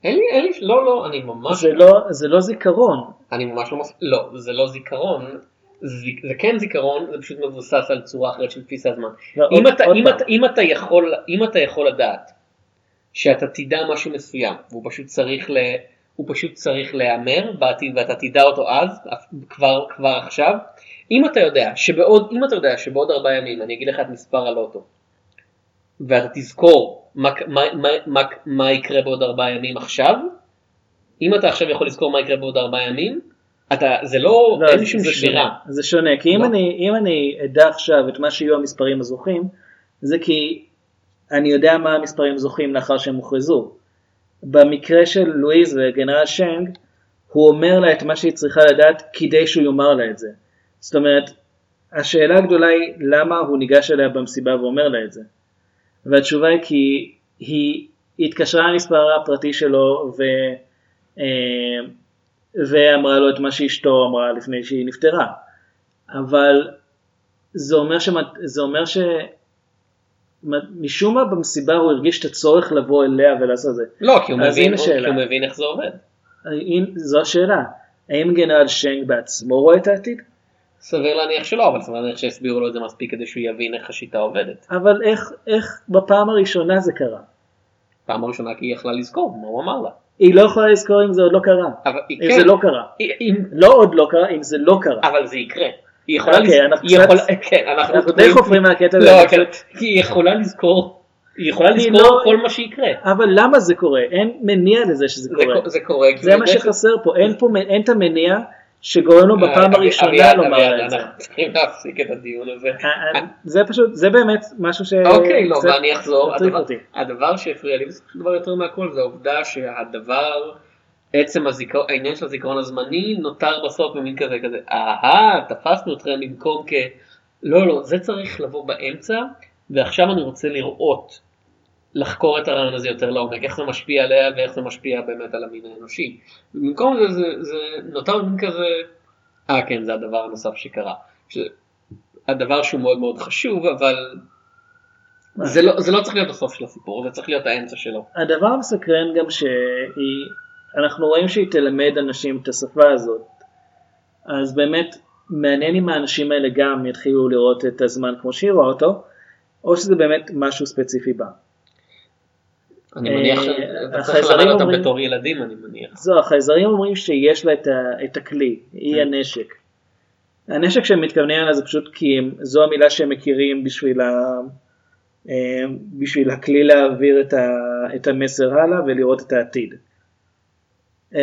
אין לי, אין לי, לא, לא, אני ממש, זה לא, זה לא זיכרון. אני ממש לא, מס- לא, זה לא זיכרון, זה, זה כן זיכרון, זה פשוט מבוסס על צורה אחרת של תפיסת זמן. לא, אם עוד- אתה, עוד אם. אתה, אם, אתה יכול, אם אתה יכול לדעת שאתה תדע משהו מסוים, והוא פשוט צריך ל... הוא פשוט צריך להיאמר בעתיד ואתה תדע אותו אז, כבר, כבר עכשיו. אם אתה יודע שבעוד, אם אתה יודע שבעוד ארבעה ימים אני אגיד לך את מספר הלוטו, ואתה תזכור מה, מה, מה, מה, מה יקרה בעוד ארבעה ימים עכשיו, אם אתה עכשיו יכול לזכור מה יקרה בעוד ארבעה ימים, אתה, זה לא, לא, אין שום. שונה. זה שונה, כי אם לא. אני, אם אני אדע עכשיו את מה שיהיו המספרים הזוכים, זה כי אני יודע מה המספרים הזוכים לאחר שהם הוכרזו. במקרה של לואיז וגנרל שנג, הוא אומר לה את מה שהיא צריכה לדעת כדי שהוא יאמר לה את זה. זאת אומרת, השאלה הגדולה היא למה הוא ניגש אליה במסיבה ואומר לה את זה. והתשובה היא כי היא התקשרה למספר הפרטי שלו ו... אה, ואמרה לו את מה שאשתו אמרה לפני שהיא נפטרה. אבל זה אומר, שמת, זה אומר ש... משום מה במסיבה הוא הרגיש את הצורך לבוא אליה ולעשות את זה. לא, כי הוא, מבין, הנה כי. הוא מבין איך זה עובד. הנה, זו השאלה. האם גנרל שנג בעצמו רואה את העתיד? סביר להניח שלא, אבל סביר להניח שהסבירו לו את זה מספיק כדי שהוא יבין איך השיטה עובדת. אבל איך, איך בפעם הראשונה זה קרה? פעם הראשונה כי היא יכלה לזכור מה הוא אמר לה. היא לא יכולה לזכור אם זה עוד לא קרה. אבל אם כן. זה לא קרה. אם- לא עוד לא קרה, אם זה לא קרה. אבל זה יקרה. היא יכולה אוקיי, לז- אנחנו היא קצת- יכולה- כן, אנחנו די חופרים מהקטע הזה, לא, כי היא יכולה לזכור, היא יכולה לזכור לא- כל מה שיקרה. אבל למה זה קורה? אין מניע לזה שזה זה קורה. קו- זה קורה. זה מה שחסר פה, אין את המניע שגורם לו בפעם אבי- הראשונה לומר את זה. אנחנו צריכים להפסיק את הדיון הזה. אה, אה, זה פשוט, זה באמת משהו ש... אוקיי, לא, ואני אחזור. הדבר שהפריע לי בסופו של דבר יותר מהכל זה העובדה שהדבר, עצם הזיכרון, העניין של הזיכרון הזמני נותר בסוף במין כזה כזה, אהה, תפסנו אתכם במקום כ... לא, לא, זה צריך לבוא באמצע, ועכשיו אני רוצה לראות, לחקור את הרעיון הזה יותר לעומק, איך זה משפיע עליה ואיך זה משפיע באמת על המין האנושי. במקום זה, זה, זה נותר מין כזה, אה כן, זה הדבר הנוסף שקרה. ש... הדבר שהוא מאוד מאוד חשוב, אבל זה לא, זה לא צריך להיות הסוף של הסיפור, זה צריך להיות האמצע שלו. הדבר המסקרן גם שהיא, אנחנו רואים שהיא תלמד אנשים את השפה הזאת, אז באמת מעניין אם האנשים האלה גם יתחילו לראות את הזמן כמו שהיא רואה אותו, או שזה באמת משהו ספציפי בה. אני מניח שאתה צריך ללמד אותם בתור ילדים, אני מניח. זו, החייזרים אומרים שיש לה את, ה, את הכלי, היא הנשק. הנשק שהם מתכוונים אליו זה פשוט כי הם, זו המילה שהם מכירים בשביל, ה, אה, בשביל הכלי להעביר את, ה, את המסר הלאה ולראות את העתיד. אה,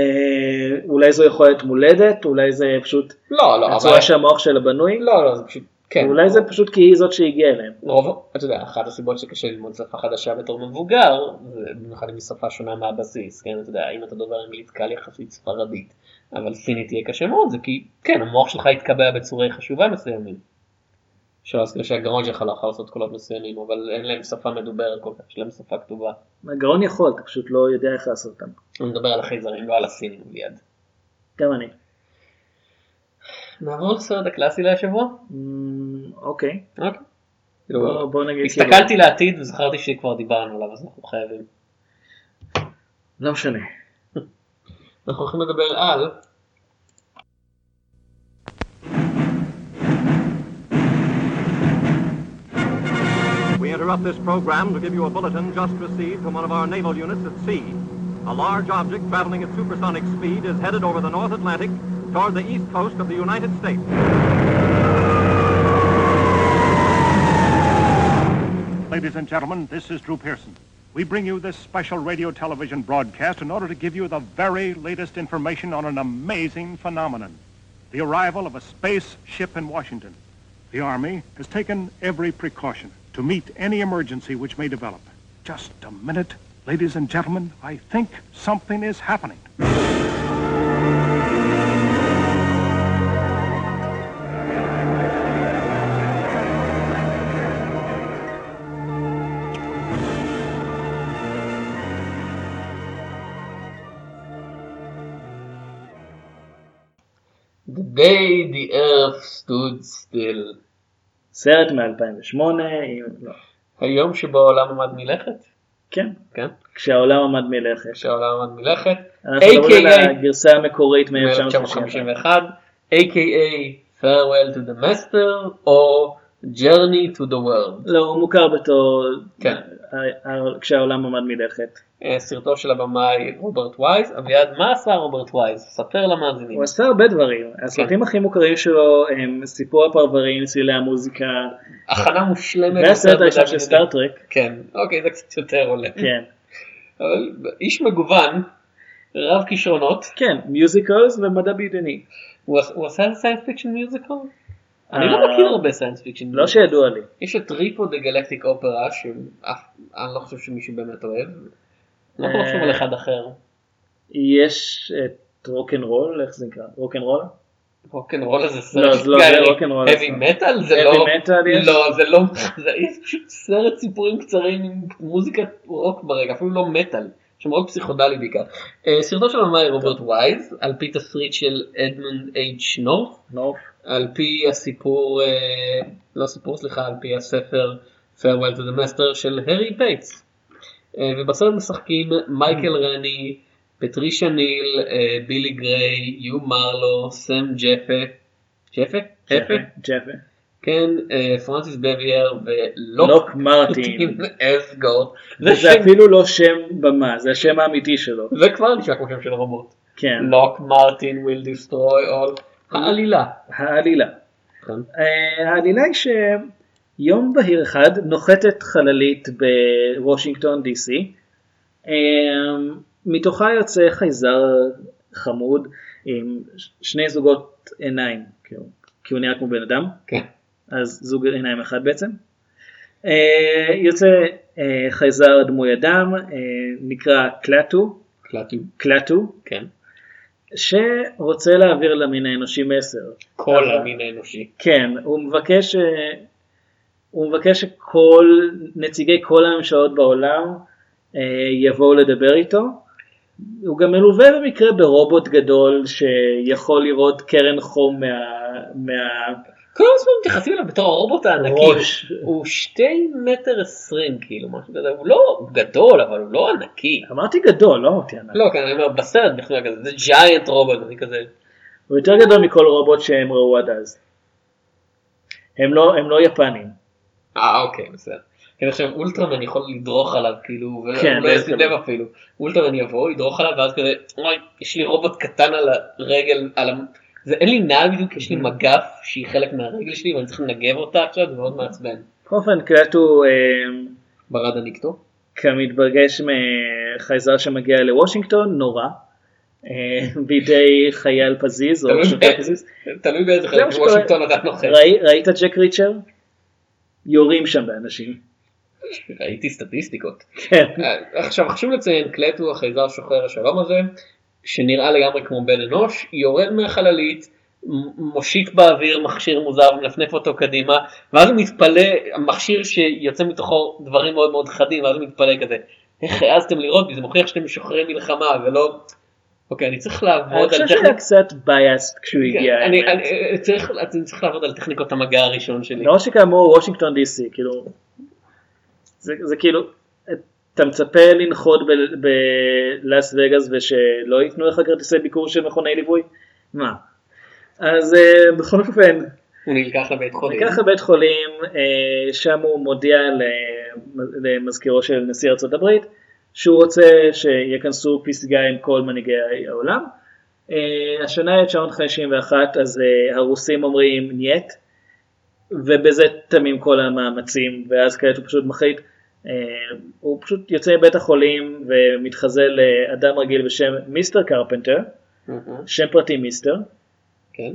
אולי זו יכולת מולדת, אולי זה פשוט לא, לא, אבל... הצורה שהמוח שלה בנוי, לא, לא, זה פשוט... כן. אולי זה פשוט כי היא זאת שהגיעה אליהם. רוב, אתה יודע, אחת הסיבות שקשה ללמוד שפה חדשה בתור מבוגר, במיוחד אם היא שפה שונה מהבסיס, כן, אתה יודע, אם אתה דובר אנגלית קל יחסית ספרדית, אבל סינית יהיה קשה מאוד, זה כי, כן, המוח שלך יתקבע בצורי חשובה מסוימים. אפשר להזכיר שהגרון שלך לא יכול לעשות קולות מסוימים, אבל אין להם שפה מדוברת כל כך, יש להם שפה כתובה. הגאון יכול, אתה פשוט לא יודע איך לעשות אותם. אני מדבר על החייזרים, לא על הסינים ליד. גם אני. נעבור לסרט הקלאסי להשבוע? אמ, אוקיי, אוקיי. בוא, בוא נגיד הסתכלתי לעתיד וזכרתי שכבר דיברנו עליו, אז אנחנו חייבים. לא משנה. אנחנו הולכים לדבר על interrupt this program to give you a bulletin just received from one of our naval units at sea. A large object traveling at supersonic speed is headed over the North Atlantic toward the east coast of the United States. Ladies and gentlemen, this is Drew Pearson. We bring you this special radio television broadcast in order to give you the very latest information on an amazing phenomenon the arrival of a space ship in Washington. The Army has taken every precaution to meet any emergency which may develop. Just a minute, ladies and gentlemen, I think something is happening. The Day the Earth Stood Still. סרט מ-2008, לא. היום שבו העולם עמד מלכת? כן, כן. כשהעולם עמד מלכת. כשהעולם עמד מלכת. אנחנו מדברים על הגרסה המקורית מ-1951. מ-1951. AKA Farewell to the Master או Journey to the World. לא, הוא מוכר בתור כן. כשהעולם עמד מלכת. אה, סרטו של הבמאי רוברט וייז. אביעד, מה עשה רוברט וייז? ספר למאזינים. הוא עשה הרבה דברים. הסרטים הכי מוכרים שלו הם סיפור הפרברים, צלילי המוזיקה, הכנה מושלמת. והסרט הראשון בסרט של. Star Trek. כן, אוקיי, זה קצת יותר עולה. כן. אבל איש מגוון, רב כישרונות. כן, musicals ומדע בדיוני. הוא עש- הוא עשה science fiction musical? אני אה, לא מכיר הרבה science fiction. לא שידוע לי. יש את Repo The Genetic Opera, שאני לא חושב שמישהו באמת אוהב. לא יכול לחשוב על אחד אחר. יש את רוקנרול, איך זה נקרא? רוקנרול? רוקנרול זה לא, סרט זה לא, זה רוקנרול. heavy metal זה לא? לא, זה לא, זה פשוט סרט סיפורים קצרים עם מוזיקת רוק ברקע, אפילו לא מטאל, שמאוד פסיכודלי בעיקר. אה, סרטו של המאי רוברט וייז, על פי תסריט של אדמונד אייץ' נורת', נורת'. על פי הסיפור, אה, לא סיפור סליחה, על פי הספר Farewell to the Master של הארי בייטס. אה, ובסרט משחקים מייקל רני, פטרישה ניל, אה, בילי גריי, יו מרלו, סם ג'פה, ג'פה? ג'פה? כן, אה, פרנסיס בווייר ולוק לוק מרטין. אסגורד. זה אפילו לא שם במה, זה השם האמיתי שלו. זה כבר נשמע כמו שם של רובוט. כן, לוק מרטין will destroy all. העלילה. העלילה. כן. העלילה היא שיום בהיר אחד נוחתת חללית בוושינגטון די.סי. אה, מתוכה יוצא חייזר חמוד עם שני זוגות עיניים, כי הוא נראה כמו בן אדם, כן. אז זוג עיניים אחד בעצם. אה, יוצא אה, חייזר דמוי אדם, אה, נקרא קלטו, קלטים. קלטו, כן. שרוצה להעביר למין האנושי מסר. כל אבל- המין האנושי. כן, הוא מבקש, הוא מבקש שכל נציגי כל הממשלות בעולם אה, יבואו לדבר איתו. הוא גם מלווה במקרה ברובוט גדול שיכול לראות קרן חום מה... מה... כל הזמן מתייחסים אליו בתור הרובוט הענקי. ראש. הוא שתי מטר עשרים כאילו משהו כזה. הוא לא גדול אבל הוא לא ענקי. אמרתי גדול, לא אמרתי ענק. לא, כן, אני אומר בסרט בכלל כזה, זה ג'יינט רובוט, אני כזה. הוא יותר גדול מכל רובוט שהם ראו עד אז. הם לא, הם לא יפנים. אה, אוקיי, בסדר. כי עכשיו אולטרמן יכול לדרוך עליו כאילו, כן, לא ישים. לב אפילו. אולטרמן יבוא, ידרוך עליו ואז כזה, אוי, יש לי רובוט קטן על הרגל, על ה... זה אין לי נעל בדיוק, יש לי מגף שהיא חלק מהרגל שלי ואני צריך לנגב אותה עכשיו, זה מאוד מעצבן. בכל אופן קלטו אה, ברד הניקטו. כמתברגש מחייזר שמגיע לוושינגטון, נורא. אה, בידי חייל פזיז או שוטר פזיז. תלוי באיזה זה חלק. וושינגטון אתה נוחת. ראי- ראית ג'ק ריצ'ר? יורים שם באנשים. ראיתי סטטיסטיקות. כן. אה, עכשיו חשוב לציין, קלט הוא החייזר שוחר השלום הזה, שנראה לגמרי כמו בן אנוש, יורד מהחללית, מ- מושיט באוויר מכשיר מוזר ומנפנף אותו קדימה, ואז הוא מתפלא, המכשיר שיוצא מתוכו דברים מאוד מאוד חדים, ואז הוא מתפלא כזה, איך העזתם לראות בי, זה מוכיח שאתם משוחררי מלחמה, ולא, אוקיי, אני צריך אני לעבוד חושב על שהיה טכניקות, קצת בייסט כשהוא הגיע. אני. אני, אני, צריך, אני לעבוד על טכניקות המגע הראשון שלי. למרות שכאמור וושינגטון די.סי, כאילו, זה, כאילו, אתה מצפה לנחות בלאס וגאס ושלא ייתנו לך כרטיסי ביקור של מכוני ליווי? מה? אז אה, בכל אופן, הוא נלקח לבית חולים. נלקח לבית חולים, אה, שם הוא מודיע למזכירו של נשיא ארצות הברית שהוא רוצה שיכנסו פסגה עם כל מנהיגי העולם. אה, השנה היא 1951 אז אה, הרוסים אומרים нет ובזה תמים כל המאמצים ואז כעת הוא פשוט מחליט, אה, הוא פשוט יוצא מבית החולים ומתחזה לאדם רגיל בשם מיסטר קרפנטר. שם פרטי מיסטר, כן.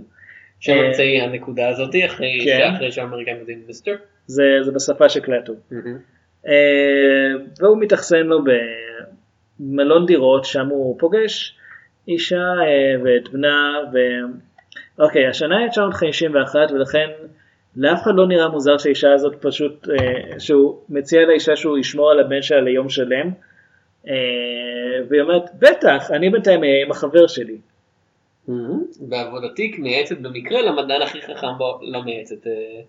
שם אמצעי הנקודה הזאתי אחרי כן. שאחרי שהאמריקאים יודעים מיסטר. זה, זה בשפה שקלטו. אה, והוא מתאכסן לו במלון דירות, שם הוא פוגש אישה אה, ואת בנה, ו... אוקיי, השנה היא 1951 ולכן לאף אחד לא נראה מוזר שהאישה הזאת פשוט, אה, שהוא מציע לאישה שהוא ישמור על הבן שלה ליום שלם, והיא אומרת, בטח, אני בינתיים אהיה עם החבר שלי. בעבודתי כמייעצת במקרה למדען הכי חכם בו, מייעצת, אה,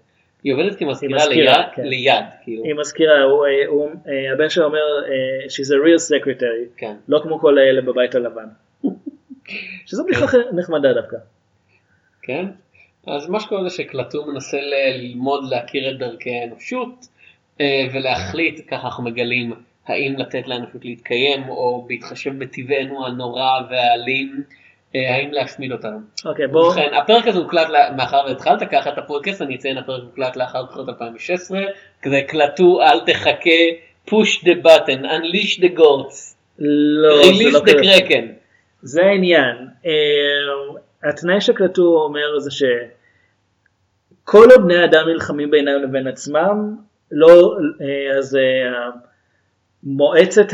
היא עובדת כמזכירה מזכירה, ליד, כן. ליד, כאילו, היא מזכירה, הוא, הוא, הבן שלה אומר, אה, she's a real secretary, כן. לא כמו כל האלה בבית הלבן. שזו בדיחה נחמדה דווקא. כן? אז מה שקורה זה שקלטו מנסה ללמוד להכיר את דרכי האנושות אה, ולהחליט, ככה אנחנו מגלים, האם לתת לאנושות להתקיים או בהתחשב בטבענו הנורא והאלים, האם להשמיד אותנו. אוקיי, בואו, ובכן, הפרק הזה הוקלט, מאחר והתחלת ככה את הפודקאסט, אני אציין הפרק הוקלט לאחר בחירות 2016, כזה קלטו אל תחכה, push the button, unleash the goats, לא, זה release לא the kraken. זה העניין. אה, התנאי שקלטו אומר זה שכל עוד בני אדם נלחמים בינם לבין עצמם, לא, אה, אז אה, מועצת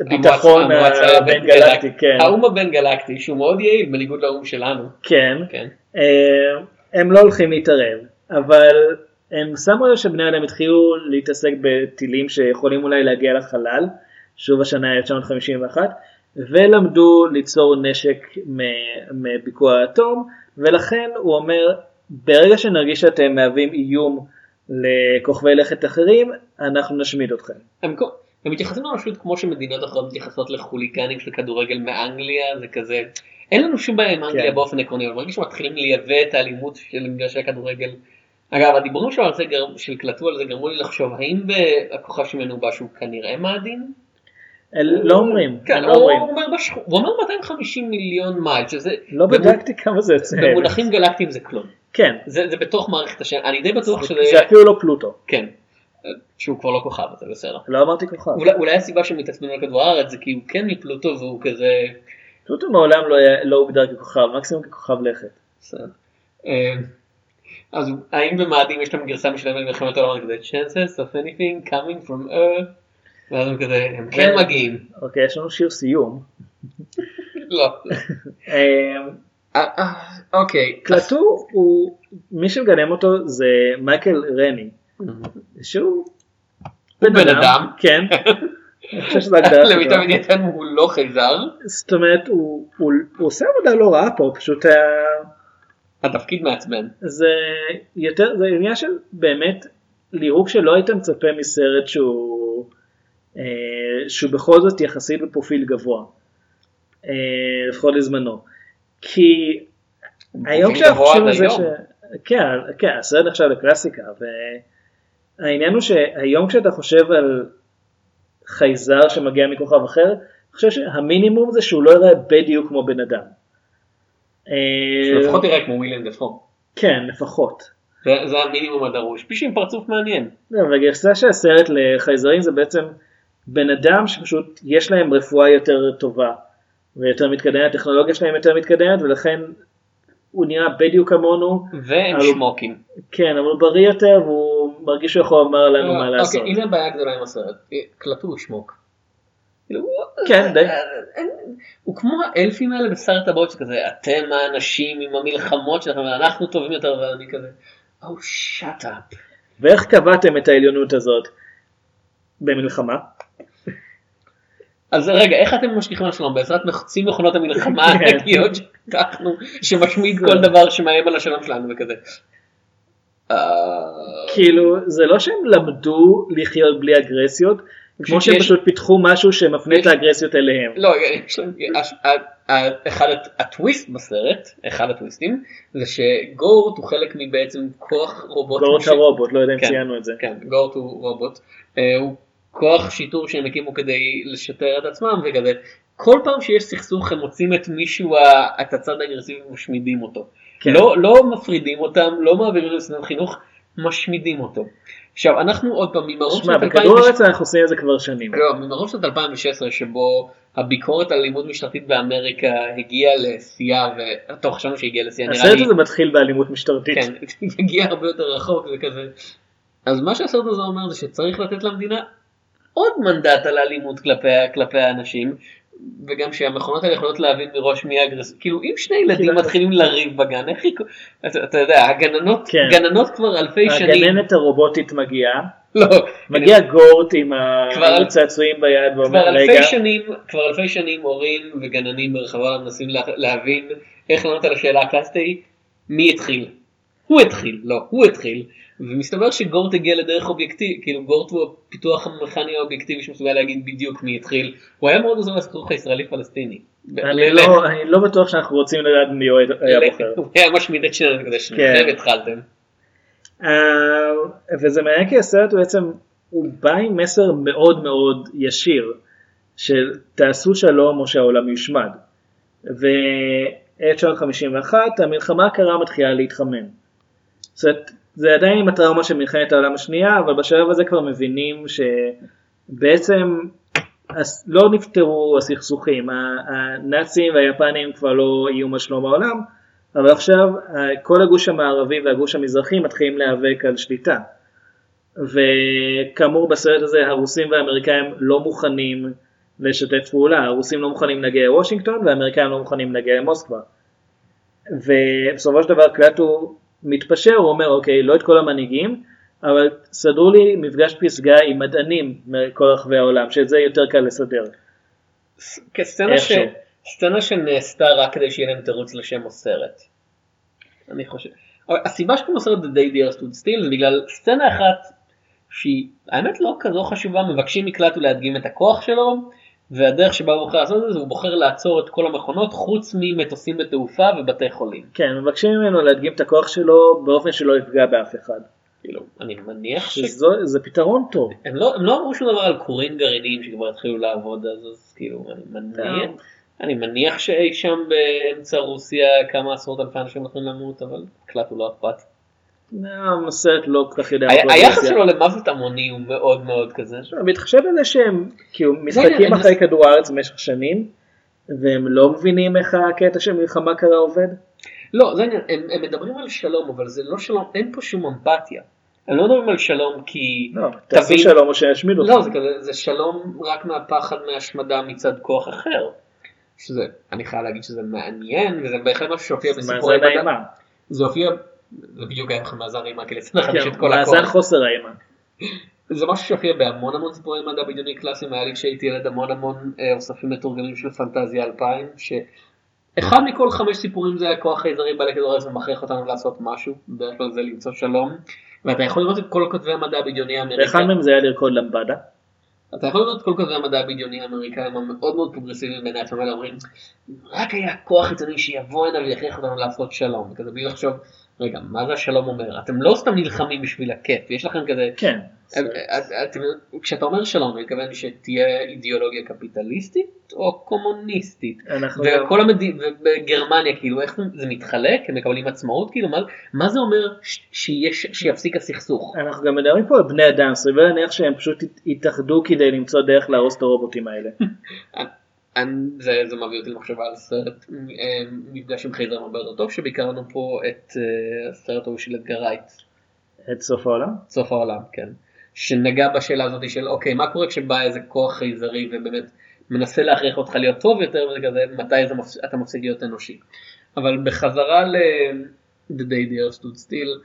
הביטחון הבין גלקטי, כן, האו"ם הבין גלקטי שהוא מאוד יעיל בניגוד לאו"ם שלנו. כן, כן. אה, הם לא הולכים להתערב, אבל הם שמו לב שבני אדם התחילו להתעסק בטילים שיכולים אולי להגיע לחלל, שוב השנה 1951, ולמדו ליצור נשק מביקוע האטום, ולכן הוא אומר, ברגע שנרגיש שאתם מהווים איום לכוכבי לכת אחרים, אנחנו נשמיד אתכם. הם, הם מתייחסים לאנושות כמו שמדינות אחרות מתייחסות לחוליגנים של כדורגל מאנגליה, זה כזה, אין לנו שום בעיה עם אנגליה כן. באופן עקרוני, אבל ברגע שמתחילים לייבא את האלימות של מגרשי הכדורגל אגב הדיבורים שלו על זה, גר- שקלטו על זה גרמו לי לחשוב האם בכוכב שמנובש הוא כנראה מאדין? אל- לא אומרים, כן, לא הוא אומרים. אומר בשכ- הוא אומר 250 מיליון מייל, שזה לא בדקתי כמה זה יוצא. במונחים גלקטיים זה כלום. כן, זה זה בתוך מערכת השם, אני די בטוח שזה, זה אפילו לא פלוטו. כן, שהוא כבר לא כוכב, זה בסדר. לא אמרתי כוכב. אולי, אולי הסיבה שהם מתעצבנים על כדור הארץ זה כי הוא כן מפלוטו והוא כזה... פלוטו מעולם לא היה- לא הוגדר ככוכב, מקסימום ככוכב לכת. בסדר. אה, אז האם במאדים יש להם גרסה משלהם למלחמת העולם כזה chances of anything coming from earth ואז הם כזה הם כן כן. מגיעים. אוקיי, יש לנו שיר סיום. לא. אה, אה, אה, אוקיי. קלטו הוא, מי שמגלם אותו זה מייקל רני, שהוא הוא בן אדם. כן. למיטב ידיעתנו הוא לא חייזר. זאת אומרת, הוא, עושה עבודה לא רעה פה, פשוט היה... התפקיד מעצבן. זה יותר, זה עניין של באמת ליהוק שלא היית מצפה מסרט שהוא, אה, שהוא בכל זאת יחסית בפרופיל גבוה, אה, לפחות לזמנו. כי היום כשאנחנו חושבים על זה ש... כן, כן, הסרט נחשב לקלאסיקה, והעניין הוא שהיום כשאתה חושב על חייזר שמגיע מכוכב אחר, אני חושב שהמינימום זה שהוא לא יראה בדיוק כמו בן אדם. אה, לפחות תראה כמו וויליאם דפו. כן, לפחות. זה זה המינימום הדרוש. מישהו עם פרצוף מעניין. לא, והגרסה של הסרט לחייזרים זה בעצם בן אדם שפשוט יש להם רפואה יותר טובה ויותר מתקדמת, הטכנולוגיה שלהם יותר מתקדמת ולכן הוא נראה בדיוק כמונו, והם שמוקים. כן, אבל הוא בריא יותר והוא מרגיש שהוא יכול לומר לנו מה אוקיי, לעשות. הנה הבעיה הגדולה עם הסרט. קלטו שמוק. כאילו, כן, די. הוא כמו האלפים האלה בשר טבעות שכזה אתם האנשים עם המלחמות שלכם ואנחנו טובים יותר ואני כזה. Oh shut up. ואיך קבעתם את העליונות הזאת? במלחמה? אז רגע איך אתם משליכים על שלום בעזרת מחצי מכונות המלחמה כן. הענקיות שפתחנו שמשמיד כל דבר שמאיים על השלום שלנו וכזה. אה, כאילו, זה לא שהם למדו לחיות בלי אגרסיות, כמו שהם פשוט פיתחו משהו שמפנה את האגרסיות אליהם. לא, יש להם, הש- ה- ה- אחד הט- הטוויסט בסרט, אחד הטוויסטים, זה שגורט הוא חלק מבעצם כוח רובוט. גורט הרובוט, לא יודע אם כן, ציינו את זה. כן, גורט הוא רובוט. כוח שיטור שהם הקימו כדי לשטר את עצמם וכזה. כל פעם שיש סכסוך הם מוצאים את מישהו, את הצד האגרסיבי ומשמידים אותו. כן. לא, לא מפרידים אותם, לא מעבירים לסנן חינוך, משמידים אותו. עכשיו אנחנו עוד פעם ממרום שנת בכדור 2016 הארץ אנחנו עושים את זה כבר שנים. לא, ממרום שנת 2016 שבו הביקורת על אלימות משטרתית באמריקה הגיעה לשיאה, וטוב חשבנו שהגיעה לשיאה, נראה הסרט לי, הזה מתחיל באלימות משטרתית. כן, הגיע הרבה יותר רחוק וכזה. אז מה שהסרט הזה אומר זה שצריך לתת למדינה עוד מנדט על האלימות כלפי, כלפי האנשים, וגם שהמכונות האלה יכולות להבין מראש מי אגרסיבי, כאילו אם שני ילדים כאילו- מתחילים לריב בגן, איך יקרו, אתה, אתה יודע, הגננות, כן. גננות כבר אלפי שנים, הגננת הרובוטית מגיעה, לא, מגיע גורט עם כבר- הצעצועים ביד כבר ואומר אלפי רגע, שנים, כבר אלפי שנים הורים וגננים ברחבי העולם מנסים לה, להבין איך לענות על השאלה הקלאסית מי התחיל? הוא התחיל, לא, הוא התחיל, ומסתבר שגורט הגיע לדרך אובייקטיב, כאילו גורט הוא הפיתוח המכני האובייקטיבי שמסוגל להגיד בדיוק מי התחיל, הוא היה מאוד עוזר לסכסוך הישראלי פלסטיני. אני לא- אני לא בטוח שאנחנו רוצים לדעת מי הוא היה בוחר. הוא היה משמיד את שנינו כדי שניכם כן. התחלתם. אה, וזה מעניין כי הסרט הוא בעצם, הוא בא עם מסר מאוד מאוד ישיר, של תעשו שלום או שהעולם יושמד. ו-1951 המלחמה הקרה מתחילה להתחמם. זאת אומרת, זה עדיין עם הטראומה של מלחמת העולם השנייה, אבל בשלב הזה כבר מבינים שבעצם לא נפתרו הסכסוכים, הנאצים והיפנים כבר לא איום על שלום העולם, אבל עכשיו כל הגוש המערבי והגוש המזרחי מתחילים להיאבק על שליטה. וכאמור בסרט הזה הרוסים והאמריקאים לא מוכנים לשתף פעולה, הרוסים לא מוכנים להגיע לוושינגטון והאמריקאים לא מוכנים להגיע למוסקבה. ובסופו של דבר קלטו מתפשר, הוא אומר אוקיי, לא את כל המנהיגים, אבל סדרו לי מפגש פסגה עם מדענים מכל רחבי העולם, שאת זה יותר קל לסדר. כסצנה ש... סצנה שנעשתה רק כדי שיהיה להם תירוץ לשם הסרט. אני חושב. הסיבה שקוראים לסרט The Day Dear Stood Still זה בגלל סצנה אחת שהיא האמת לא כזו חשובה מבקשים מקלט ולהדגים את הכוח שלו והדרך שבה הוא בוחר לעשות את זה הוא בוחר לעצור את כל המכונות חוץ ממטוסים בתעופה ובתי חולים. כן, מבקשים ממנו להדגים את הכוח שלו באופן שלא יפגע באף אחד. כאילו, אני מניח ש... שזו- זה פתרון טוב. הם לא, הם לא אמרו שום דבר על כורים גרעיניים שכבר התחילו לעבוד אז, אז כאילו אני מניח, אני מניח שאי שם באמצע רוסיה כמה עשרות אלפי אנשים הולכים למות אבל קלט הוא לא אכפת. הסרט לא כל כך יודע. היחס. שלו למוות המוני הוא מאוד מאוד כזה. מתחשב בזה שהם כאילו משחקים אחרי כדור הארץ במשך שנים, והם לא מבינים איך הקטע של מלחמה קרה עובד. לא, זה העניין, הם, הם מדברים על שלום אבל זה לא שלום, אין פה שום אמפתיה. הם לא מדברים על שלום כי לא, תעשו תבין- שלום או שישמידו לא, אותך. זה, כזה, זה שלום רק מהפחד מהשמדה מצד כוח אחר. שזה, אני חייב להגיד שזה מעניין וזה בהחלט משהו שהופיע בסיפורי מדע. זה הופיע, זה בדיוק היה לך מאזן אימה לצנח לך כן, את כל מאזן הכוח. חוסר האימה. זה משהו שהופיע בהמון המון סיפורי מדע בדיוני קלאסיים, היה לי כשהייתי ילד המון המון אה, אוספים מתורגמים של פנטזיה 2000, שאחד מכל חמש סיפורים זה הכוח חייזרי בעלי כדור הארץ ומכריח אותנו לעשות משהו, בדרך כלל זה למצוא שלום, ואתה יכול לראות את כל כותבי המדע הבדיוני ואחד האמריקאים. מהם זה היה לרקוד למבדה. אתה יכול לראות את כל כותבי המדע הבדיוני האמריקאים המאוד מאוד פרוגרסיביים בעיני עצמם אומרים רק היה כוח חיצוני שיבוא הנה ויכריח אותנו לעשות שלום וכזה בלי לחשוב רגע מה זה השלום אומר אתם לא סתם נלחמים בשביל הכיף יש לכם כזה כן. כשאתה אומר שלום אתה מתכוון שתהיה אידיאולוגיה קפיטליסטית או קומוניסטית אנחנו וכל המדינה בגרמניה כאילו איך זה- מתחלק הם מקבלים עצמאות כאילו מה, זה אומר שיפסיק הסכסוך אנחנו גם מדברים פה על בני אדם, סביר להניח שהם פשוט ית- יתאחדו כדי למצוא דרך להרוס את הרובוטים האלה. אני, זה, זה מביא אותי למחשבה על סרט אה, מפגש עם חייזרים הרבה יותר טוב שביקרנו פה את אה, הסרט ההוא של אדגר רייט, את סוף העולם. סוף העולם, כן, שנגע בשאלה הזאת של אוקיי מה קורה כשבא איזה כוח חייזרי ובאמת מנסה להכריח אותך להיות טוב יותר וזה כזה מתי זה מפס, אתה מפסיק להיות אנושי. אבל בחזרה ל- The Day the Earth Stood Still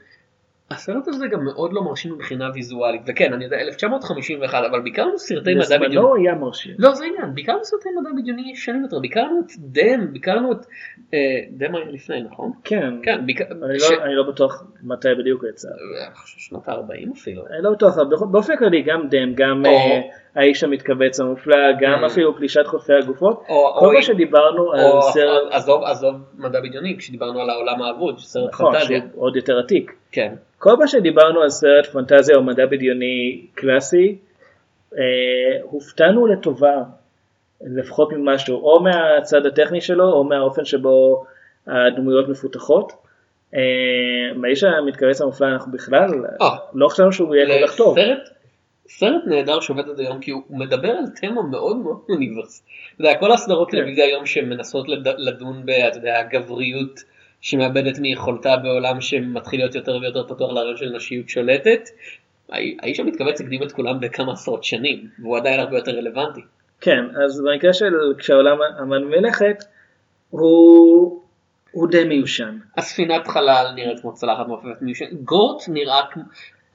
הסרט הזה גם מאוד לא מרשים מבחינה ויזואלית וכן אני יודע 1951 אבל ביקרנו סרטי מדע בדיוני. בזמנו היה מרשים. לא זה העניין, ביקרנו סרטי מדע בדיוני ישנים יותר, ביקרנו את דם, ביקרנו את, אה, דם היה לפני נכון? כן. כן, ביק... אני ש- לא- אני לא בטוח מתי בדיוק יצא. אה, שנות ה-40 אפילו. אני לא בטוח, באופן כללי גם דם, גם או- אה, האיש המתכווץ המופלא, גם Mm. אפילו פלישת חופי הגופות. כל מה שדיברנו על סרט, עזוב, עזוב מדע בדיוני, כשדיברנו על העולם האבוד, סרט נכון, פנטזיה. עוד יותר עתיק. כן. כל מה שדיברנו על סרט פנטזיה או מדע בדיוני קלאסי, אה, הופתענו לטובה, לפחות ממשהו, או מהצד הטכני שלו, או מהאופן שבו הדמויות מפותחות. אה, מהאיש המתכווץ המופלא אנחנו בכלל, אה. לא חשבנו שהוא יהיה כל כך טוב. סרט, סרט נהדר שעובד עד היום כי הוא מדבר על תמה מאוד מאוד אוניברס. אתה יודע, כל הסדרות כן. טלוויזיה היום שמנסות לד- לדון ב... אתה יודע, הגבריות שמאבדת מיכולתה בעולם שמתחיל להיות יותר ויותר פתוח לרעיון של נשיות שולטת. האי- האיש המתכווץ הקדים את כולם בכמה עשרות שנים והוא עדיין הרבה יותר רלוונטי. כן, אז במקרה של כשהעולם עמד מלכת, הוא, הוא די מיושן. הספינת חלל נראית כמו צלחת מעופפת מיושן. גורט נראה כמו...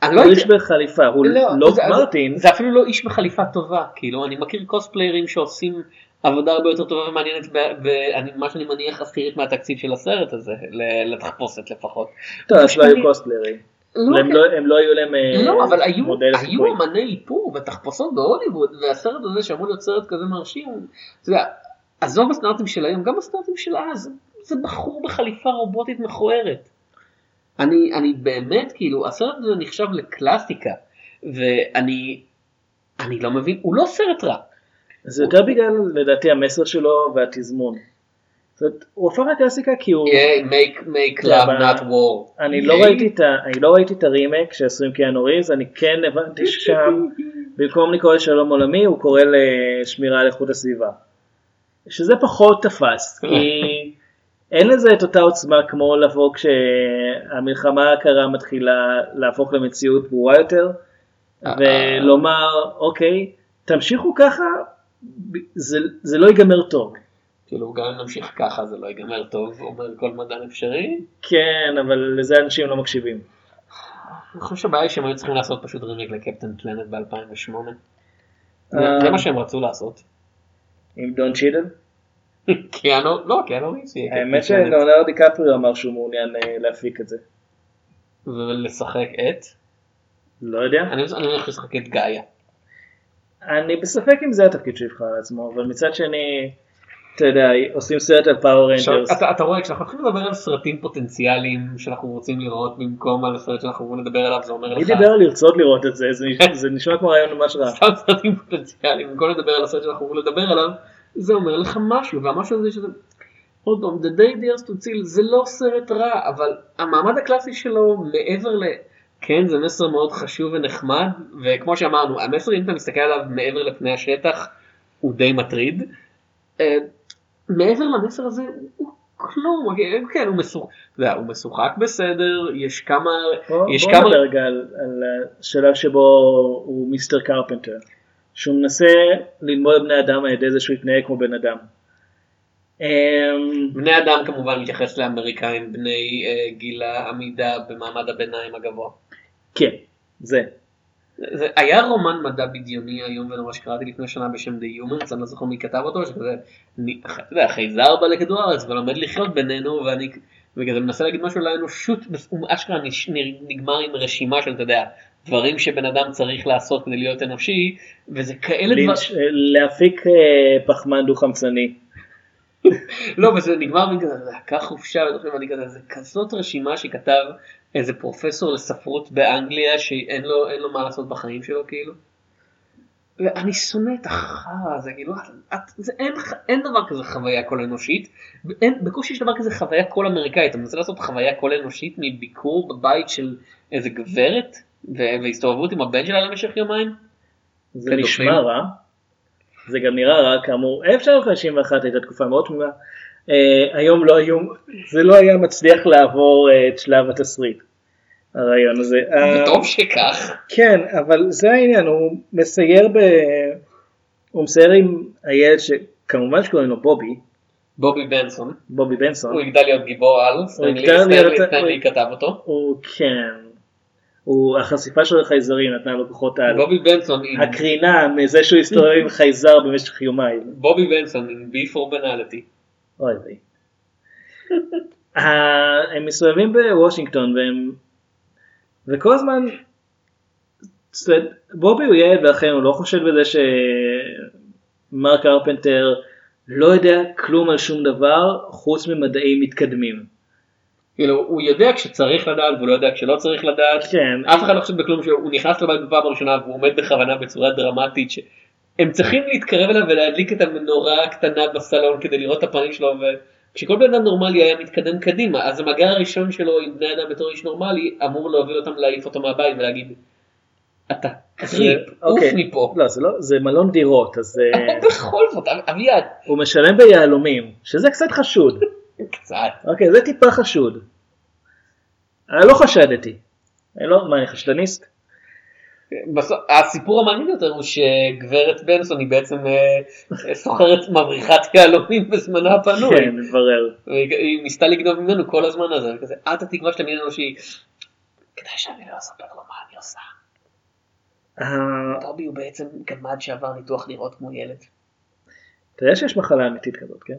אני לא הוא איש בחליפה, הוא לא זה- מרטין. זה אפילו לא איש בחליפה טובה, כאילו אני מכיר קוספליירים שעושים עבודה הרבה יותר טובה ומעניינת, ומה שאני מניח עשירית מהתקציב של הסרט הזה, לתחפושת לפחות. טוב, אז לא היו קוספליירים. לא, הם לא- לא היו להם אה, לא, אבל היו. אמני איפור ותחפושות בהוליווד, והסרט הזה שאמור להיות סרט כזה מרשים, אתה יודע, עזוב הסטנדרטים של היום, גם הסטנדרטים של אז, זה בחור בחליפה רובוטית מכוערת. אני, אני באמת, כאילו, הסרט הזה נחשב לקלאסיקה, ואני אני לא מבין, הוא לא סרט רע. זה יותר בגלל לדעתי המסר שלו והתזמון. זאת הוא הפך לקלאסיקה כי הוא... Yeah, make, make love not war. אני לא Yay. ראיתי את ה- אני לא ראיתי את הרימק שעשו עם קיאנו ריבס, אני כן הבנתי ששם במקום לקרוא לשלום עולמי הוא קורא לשמירה על איכות הסביבה. שזה פחות תפס, כי אין לזה את אותה עוצמה כמו לבוא כשהמלחמה הקרה מתחילה להפוך למציאות ברורה יותר, ולומר אוקיי, תמשיכו ככה, זה, זה לא ייגמר טוב. כאילו, גם אם נמשיך ככה זה לא ייגמר טוב, אומר כל מדען אפשרי. כן, אבל לזה אנשים לא מקשיבים. אני חושב שהבעיה היא שהם היו צריכים לעשות פשוט רימיק לקפטן פלנט ב-2008. אה. זה מה שהם רצו לעשות. עם דון צ'ידל? קיאנו, לא, קיאנו ריבס יהיה האמת. שלאונרד דיקפריו אמר שהוא מעוניין אה, להפיק את זה. ולשחק את? לא יודע. אני הולך לשחק את גאיה. אני בספק אם זה התפקיד שהוא יבחר לעצמו, אבל מצד שני, אתה יודע, עושים סרט על Power עכשיו, Rangers. אתה, אתה רואה כשאנחנו מתחילים לדבר על סרטים פוטנציאליים שאנחנו רוצים לראות במקום על הסרט שאנחנו רוצים לדבר עליו זה אומר מי לך דיבר על לרצות לראות את זה? זה זה נשמע כמו רעיון ממש רע. סתם סרטים פוטנציאליים במקום לדבר על הסרט שאנחנו רוצים לדבר עליו זה אומר לך משהו והמשהו הזה שזה עוד פעם The Day Dares to Chill זה לא סרט רע אבל המעמד הקלאסי שלו מעבר ל... כן זה מסר מאוד חשוב ונחמד וכמו שאמרנו המסר אם אתה מסתכל עליו מעבר לפני השטח הוא די מטריד. אה, מעבר למסר הזה הוא כלום, אוקיי, כן הוא יודע, הוא משוחק בסדר, יש כמה, בוא יש בוא כמה, נדבר רגע על על השלב שבו הוא מיסטר קרפנטר. שהוא מנסה ללמוד בני אדם על ידי זה שהוא יתנהג כמו בן אדם. אמ, בני אדם כמובן מתייחס לאמריקאים בני אה, גיל העמידה במעמד הביניים הגבוה. כן, זה. זה היה רומן מדע בדיוני היום ונורא שקראתי לפני שנה בשם The Humans, אני לא זוכר מי כתב אותו, שכזה, אני- אתה יודע, חייזר בא לכדור הארץ ולומד לחיות בינינו ואני וכזה מנסה להגיד משהו לאנושות, הוא אשכרה נגמר עם רשימה של, אתה יודע, דברים שבן אדם צריך לעשות כדי להיות אנושי, וזה כאלה דברים, אה, להפיק אה, פחמן דו חמצני. לא, וזה נגמר מכזה, זה לקח חופשה, ואני כזה, זה כזאת רשימה שכתב איזה פרופסור לספרות באנגליה שאין לו, אין לו מה לעשות בחיים שלו כאילו. ואני שונא את החרא הזה, כאילו, את, זה, אין, אין דבר כזה חוויה כל אנושית, אין, בקושי יש דבר כזה חוויה כל אמריקאית, אתה מנסה לעשות חוויה כל אנושית מביקור בבית של איזה גברת, והסתובבות עם הבן שלה למשך יומיים? זה. נשמע רע. זה גם נראה רע כאמור. 1951 הייתה תקופה מאוד תמימה. אה, היום לא היו, זה לא היה מצליח לעבור אה, את שלב התסריט. הרעיון הזה. אה, וטוב שכך. כן, אבל זה העניין, הוא מסייר ב... הוא מסייר עם הילד שכמובן שקוראים לו בובי, בובי בנסון, בובי בנסון. הוא יגדל להיות גיבור על, סטנלי כתב אותו. הוא כן. הוא, החשיפה שלו לחייזרים נתנה לו כוחות על. בובי בנסון הקרינה מזה שהוא הסתובב עם חייזר במשך יומיים. בובי בנסון עם B for banality. אוי ווי. ה- הם מסתובבים בוושינגטון והם וכל הזמן בובי הוא ילד ולכן הוא לא חושד בזה שמרק קרפנטר לא יודע כלום על שום דבר חוץ ממדעים מתקדמים. כאילו הוא יודע כשצריך לדעת והוא לא יודע כשלא צריך לדעת. כן. אף אחד לא חושב בכלום שהוא נכנס לבית בפעם הראשונה והוא עומד בכוונה בצורה דרמטית שהם צריכים להתקרב אליו ולהדליק את המנורה הקטנה בסלון כדי לראות את הפנים שלו וכשכל בן אדם נורמלי היה מתקדם קדימה אז המגע הראשון שלו עם בני אדם בתור איש נורמלי אמור להוביל אותם להעיף אותו מהבית ולהגיד אתה קריפ, עוף אוקיי. מפה. לא, זה, לא, זה מלון דירות, אז אה, בכל זאת, אביעד, הוא משלם ביהלומים, שזה קצת חשוד. קצת. אוקיי, זה טיפה חשוד. אני לא חשדתי. אני לא, מה, אני חשדניסט? בסוף, הסיפור המעניין יותר הוא שגברת בנסון היא בעצם אה, סוחרת מבריחת יהלומים בזמנה הפנוי. כן, מברר. היא ניסתה לגנוב ממנו כל הזמן הזה, וכזה, את התקווה של המין האנושי, כדאי שאני לא אספר לו מה אני עושה. אה, טובי הוא בעצם גמד שעבר ניתוח נראות כמו ילד. אתה יודע שיש מחלה אמיתית כזאת, כן?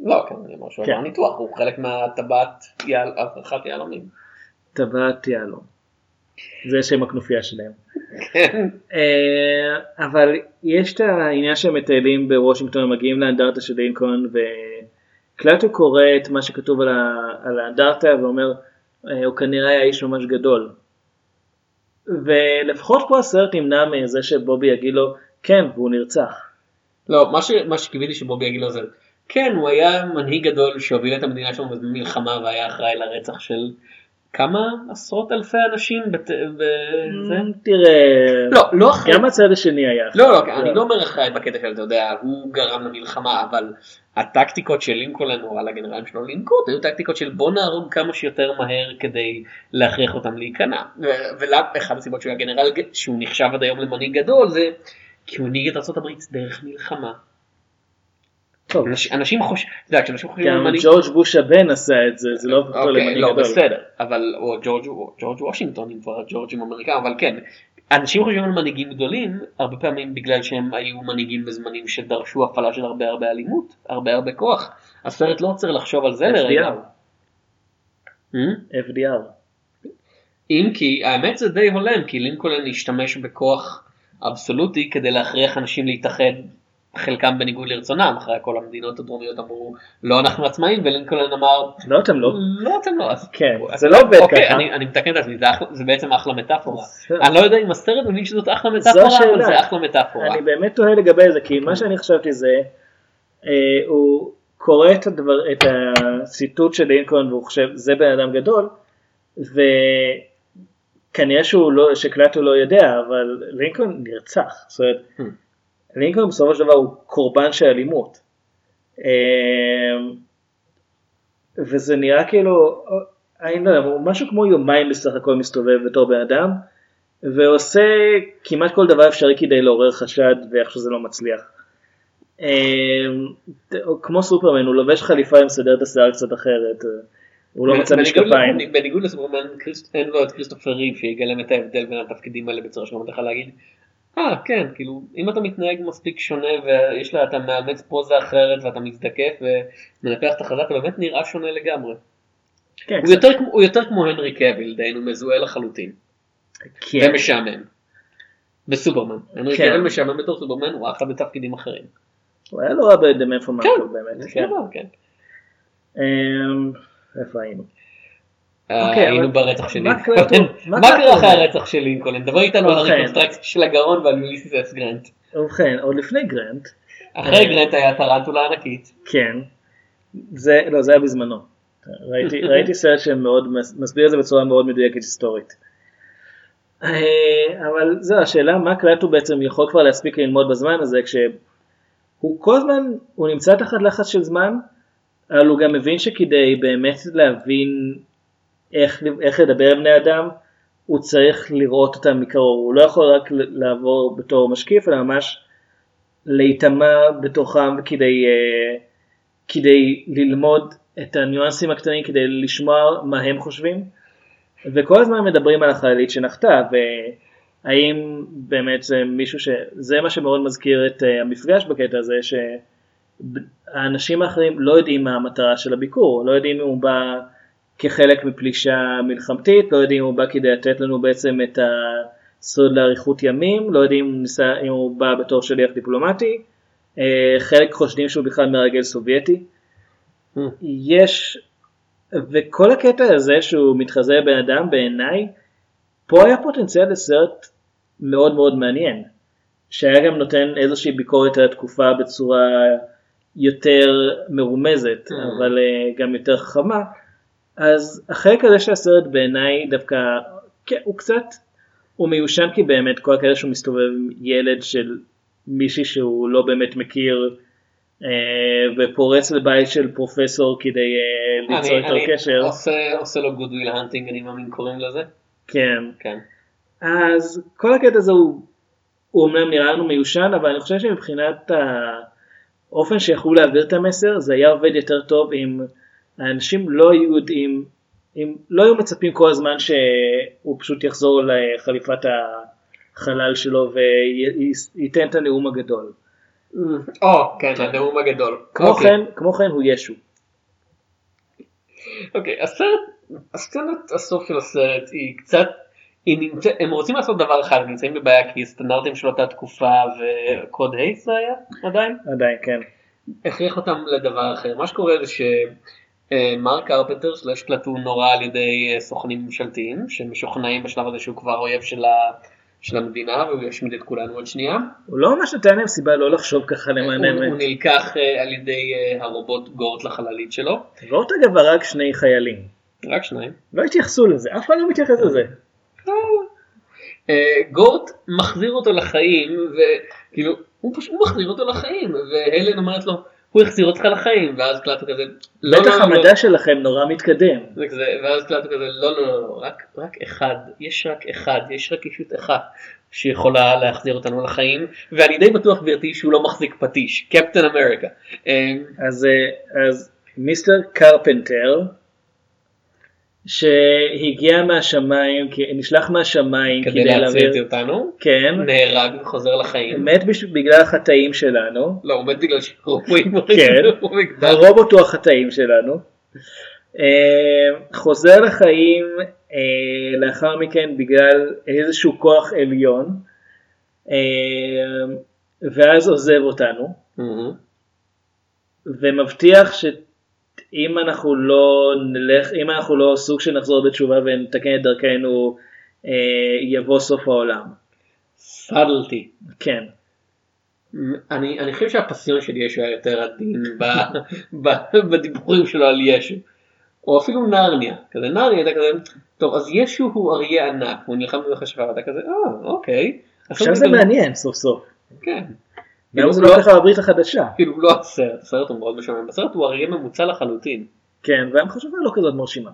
לא, כן, אני אומר שהוא כן. עבר ניתוח, הוא חלק מהטבעת הברחת יהלומים. טבעת יהלום. זה שם הכנופיה שלהם. כן. אה, אבל יש את העניין שהם מטיילים בוושינגטון, הם מגיעים לאנדרטה של לינקולן, וקלטו קורא את מה שכתוב על האנדרטה ואומר, אה, הוא כנראה היה איש ממש גדול. ולפחות פה הסרט נמנע מזה שבובי יגיד לו, כן, והוא נרצח. לא, מה, ש, מה שקיוויתי שבובי יגיד לו זה, כן, הוא היה מנהיג גדול שהוביל את המדינה שלנו במלחמה והיה אחראי לרצח של כמה עשרות אלפי אנשים בת... בזה? תראה, לא, לא אחראי. גם הצד השני היה. לא, לא, אני לא אומר אחראי בקטע של, אתה יודע, הוא גרם למלחמה, אבל הטקטיקות של לינקולן או על הגנרלים שלו לנקוט היו טקטיקות של בוא נהרוג כמה שיותר מהר כדי להכריח אותם להיכנע. ואחת הסיבות שהוא היה גנרל, שהוא נחשב עד היום למנהיג גדול, זה כי הוא הנהיג את ארה"ב דרך מלחמה. טוב, אנש- אנשים חושבים, אתה יודע, כשאנשים חושבים על גם מנהיג... ג'ורג' בוש הבן עשה את זה, זה לא הופך אותו אוקיי, למנהיג לא, גדול. בסדר, אבל, או ג'ורג' ג'ורג' וושינגטון, אם כבר ג'ורג'ים אמריקאים, אבל כן, אנשים חושבים על מנהיגים גדולים, הרבה פעמים בגלל שהם היו מנהיגים בזמנים שדרשו הפעלה של הרבה הרבה אלימות, הרבה הרבה כוח. הסרט לא עוצר לחשוב על זה לרגע. Hmm? FDR. אם כי, האמת זה די הולם, כי לינקולן השתמש בכוח אבסולוטי כדי להכריח אנשים להתאחד חלקם בניגוד לרצונם אחרי הכל המדינות הדרומיות אמרו לא אנחנו עצמאים ולינקולן אמר לא אתם לא. לא אתם לא אז כן, זה לא עובד אוקיי, ככה. אני, אני מתקן את עצמי, זה, בעצם אחלה מטאפורה. אני לא יודע אם הסרט מבין שזאת אחלה מטאפורה, אבל. זה אחלה מטאפורה. אני באמת תוהה לגבי זה, כי מה שאני חשבתי זה, אה, הוא קורא את, הדבר, את הציטוט של לינקולן והוא חושב, זה בן אדם גדול, וכנראה שהוא לא, שקלטו לא יודע, אבל לינקולן נרצח. זאת אומרת, Hmm. לינקולן בסופו של דבר הוא קורבן של אלימות. אה, וזה נראה כאילו, אני לא יודע, הוא משהו כמו יומיים בסך הכל מסתובב בתור בן אדם, ועושה כמעט כל דבר אפשרי כדי לעורר חשד ואיכשהו זה לא מצליח. אה, כמו סופרמן, הוא לובש חליפה עם סדר את השיער קצת אחרת, אה, הוא לא מצא משקפיים. בניגוד לסופרמן, אין לו את כריסטופר ריב שיגלם את ההבדל בין התפקידים האלה בצורה שגורמת לך להגיד, אה כן, כאילו, אם אתה מתנהג מספיק שונה ויש לה, אתה מאמץ פוזה אחרת ואתה מזדקף ומנפח את החזה, אתה באמת נראה שונה לגמרי. כן, הוא. יותר הוא יותר כמו הנרי קביל, דהיינו מזוהה לחלוטין. כן. ומשעמם. בסופרמן. הנרי כן. קביל משעמם בתור סופרמן, הוא אחלה בתפקידים אחרים. הוא היה לא רע בדמי פון כן, באמת. כן. כן. אמ, איפה היינו? אה, אוקיי, היינו אבל ברצח של מה לינקולן. מה קרה? אחרי הרצח של לינקולן? דבר איתנו על ובכן. הריקונסטרקציה של הגרון ועל יוליסיס גרנט. ובכן, עוד לפני גרנט, אחרי גרנט היה טרנטולה ענקית. כן, זה, לא, זה היה בזמנו. ראיתי, ראיתי סרט שמאוד מס- מסביר את זה בצורה מאוד מדויקת היסטורית. אה, אבל זו השאלה מה קלטו בעצם יכול כבר להספיק ללמוד בזמן הזה כשהוא כל הזמן, הוא נמצא תחת לחץ של זמן, אבל הוא גם מבין שכדי באמת להבין איך, איך לדבר עם בני אדם, הוא צריך לראות אותם מקרוב, הוא לא יכול רק לעבור בתור משקיף, אלא ממש להיטמע בתוכם כדי, אה, כדי ללמוד את הניואנסים הקטנים, כדי לשמוע מה הם חושבים. וכל הזמן מדברים על החללית שנחתה, והאם באמת זה מישהו ש... זה מה שמאוד מזכיר את אה, המפגש בקטע הזה, שהאנשים האחרים לא יודעים מה המטרה של הביקור, לא יודעים אם הוא בא כחלק מפלישה מלחמתית, לא יודעים אם הוא בא כדי לתת לנו בעצם את הסוד לאריכות ימים, לא יודעים אם הוא, ניסה, אם הוא בא בתור שליח דיפלומטי, אה, חלק חושדים שהוא בכלל מרגל סובייטי. יש, וכל הקטע הזה שהוא מתחזה בן אדם בעיניי, פה היה פוטנציאל לסרט מאוד מאוד מעניין, שהיה גם נותן איזושהי ביקורת על התקופה בצורה יותר מרומזת, אבל אה, גם יותר חכמה, אז החלק הזה של הסרט בעיניי דווקא, כן, הוא קצת, הוא מיושן כי באמת כל הקטע שהוא מסתובב עם ילד של מישהי שהוא לא באמת מכיר, אה, ופורץ לבית של פרופסור כדי אה, ליצור אני- איתו איזה קשר. עושה- עושה לו Good Will Hunting, אני מאמין קוראים לזה. כן. כן. אז כל הקטע הזה הוא, הוא אומנם נראה לנו מיושן, אבל אני חושב שמבחינת האופן שיכולו להעביר את המסר, זה היה עובד יותר טוב אם האנשים לא היו יודעים, אם לא היו מצפים כל הזמן שהוא פשוט יחזור לחליפת החלל שלו וייתן את הנאום הגדול. או, כן, הנאום הגדול. כמו אוקיי. כן, כמו כן הוא ישו. אוקיי, הסרט, הסצנת הסוף של הסרט היא קצת, נמצא, הם רוצים לעשות דבר אחד, הם נמצאים בבעיה כי הסטנדרטים של אותה תקופה וקוד הייס זה היה עדיין, עדיין, כן. הכריח אותם לדבר אחר. מה שקורה זה שמרק קרפנטר סלאש פלטון נורה על ידי אה, סוכנים ממשלתיים שמשוכנעים בשלב הזה שהוא כבר אויב של, ה, של המדינה והוא ישמיד את כולנו עוד שנייה. הוא לא ממש נתן להם סיבה לא לחשוב ככה למען הוא, הוא האמת. נלקח אה, על ידי אה, הרובוט גורט לחללית שלו, גורט אגב הרג שני חיילים. רק שניים. לא התייחסו לזה, אף אחד לא מתייחס לזה. אה, גורט מחזיר אותו לחיים וכאילו הוא פשוט מחזיר אותו לחיים והלן אומרת לו הוא החזיר אותך לחיים ואז קלטו כזה לא בטח לא לא המדע שלכם נורא מתקדם. ואז קלטו כזה לא לא לא לא רק רק אחד יש רק אחד יש רק אישות אחת שיכולה להחזיר אותנו לחיים ואני די בטוח גברתי שהוא לא מחזיק פטיש קפטן אמריקה. אז, אה, אז מיסטר קרפנטר, שהגיע מהשמיים, נשלח מהשמיים כדי להציל להעביר- אותנו כן, נהרג וחוזר לחיים. מת בש- בגלל החטאים שלנו, לא הוא מת בגלל שרופאים כן. הרובוט הוא החטאים שלנו, אה, חוזר לחיים אה, לאחר מכן בגלל איזשהו כוח עליון, אה, ואז עוזב אותנו, מהמם. ומבטיח שאם אנחנו לא נלך, אם אנחנו לא סוג של נחזור בתשובה ונתקן את דרכנו, אה, יבוא סוף העולם. סאדלטי. כן. אני, אני חושב שהפסיון של ישו היה יותר עדין ב, ב, בדיבורים שלו על ישו. או אפילו נרניה, כזה נרניה הייתה כזה, טוב אז ישו הוא אריה ענק, הוא נלחם במכשפה ואתה כזה, אה אוקיי. עכשיו זה מעניין סוף סוף. כן. למה זה כאילו, לא ככה בברית החדשה? כאילו לא הסרט, הסרט הוא מאוד משעמם, הסרט הוא אריה ממוצע לחלוטין. כן, והמכשפה לא כזאת מרשימה.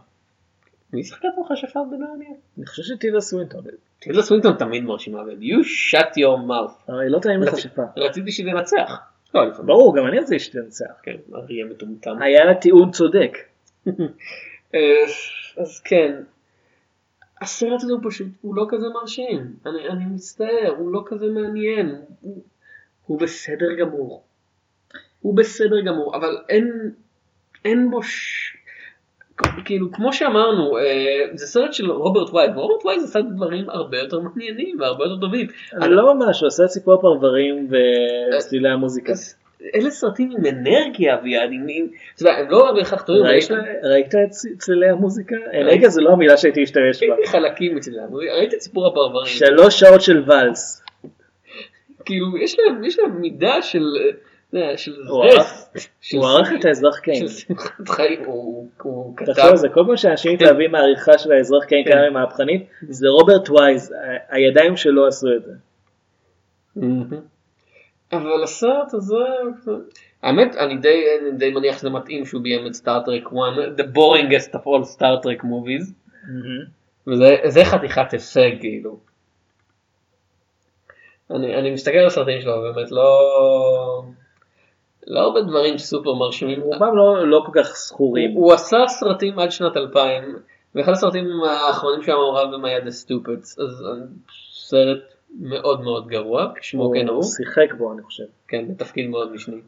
מי שיחק את המכשפה בנרניה? אני חושב שטילה סווינטון. טילדה סווינטון תמיד מרשימה, you shut your mouth. הרי לא טעים מכשפה. רציתי שזה ינצח. לא. ברור, גם אני רציתי שתנצח. כן, אריה מטומטם. היה לה טיעון צודק. אה, אז כן, הסרט הזה הוא פשוט, הוא לא כזה מרשים, אני, אני מצטער, הוא לא כזה מעניין, הוא, הוא בסדר גמור, הוא בסדר גמור, אבל אין, אין בו, ש... כאילו כמו שאמרנו, אה, זה סרט של רוברט וייד, ורוברט וייד עשה דברים הרבה יותר מעניינים והרבה יותר טובים. אני לא ממש, הוא עושה סיפור פרברים וצלילי המוזיקה. אז אלה סרטים עם אנרגיה ויעדים, אתה יודע, הם לא בהכרח טובים, ראית- את צלילי המוזיקה? רגע, זו לא המילה שהייתי אשתמש בה. חלקים אצלם, ראית את סיפור הפרברים. שלוש שעות של ואלס. כאילו יש להם יש להם מידה של של זרס, הוא ערך את האזרח קיין. של שמחת חיים הוא כתב תחשוב זה, כל פעם שאנשים מתלהבים מהעריכה של האזרח קיין כן. כמה היא מהפכנית, זה רוברט וייז, הידיים שלו עשו את זה. אבל הסרט הזה האמת אני די אני די מניח שזה מתאים שהוא ביים את סטארטרק 1 the boringest of all Star Trek movies וזה זה חתיכת הישג כאילו. אני, אני מסתכל על הסרטים שלו באמת לא לא הרבה דברים סופר מרשימים. רובם לא לא כל כך זכורים. הוא, הוא עשה סרטים עד שנת 2000 ואחד הסרטים האחרונים שהיה מעורב בהם היה The Stupids אז סרט מאוד מאוד גרוע כשמו כן הוא הוא שיחק בו אני חושב. כן בתפקיד מאוד משני.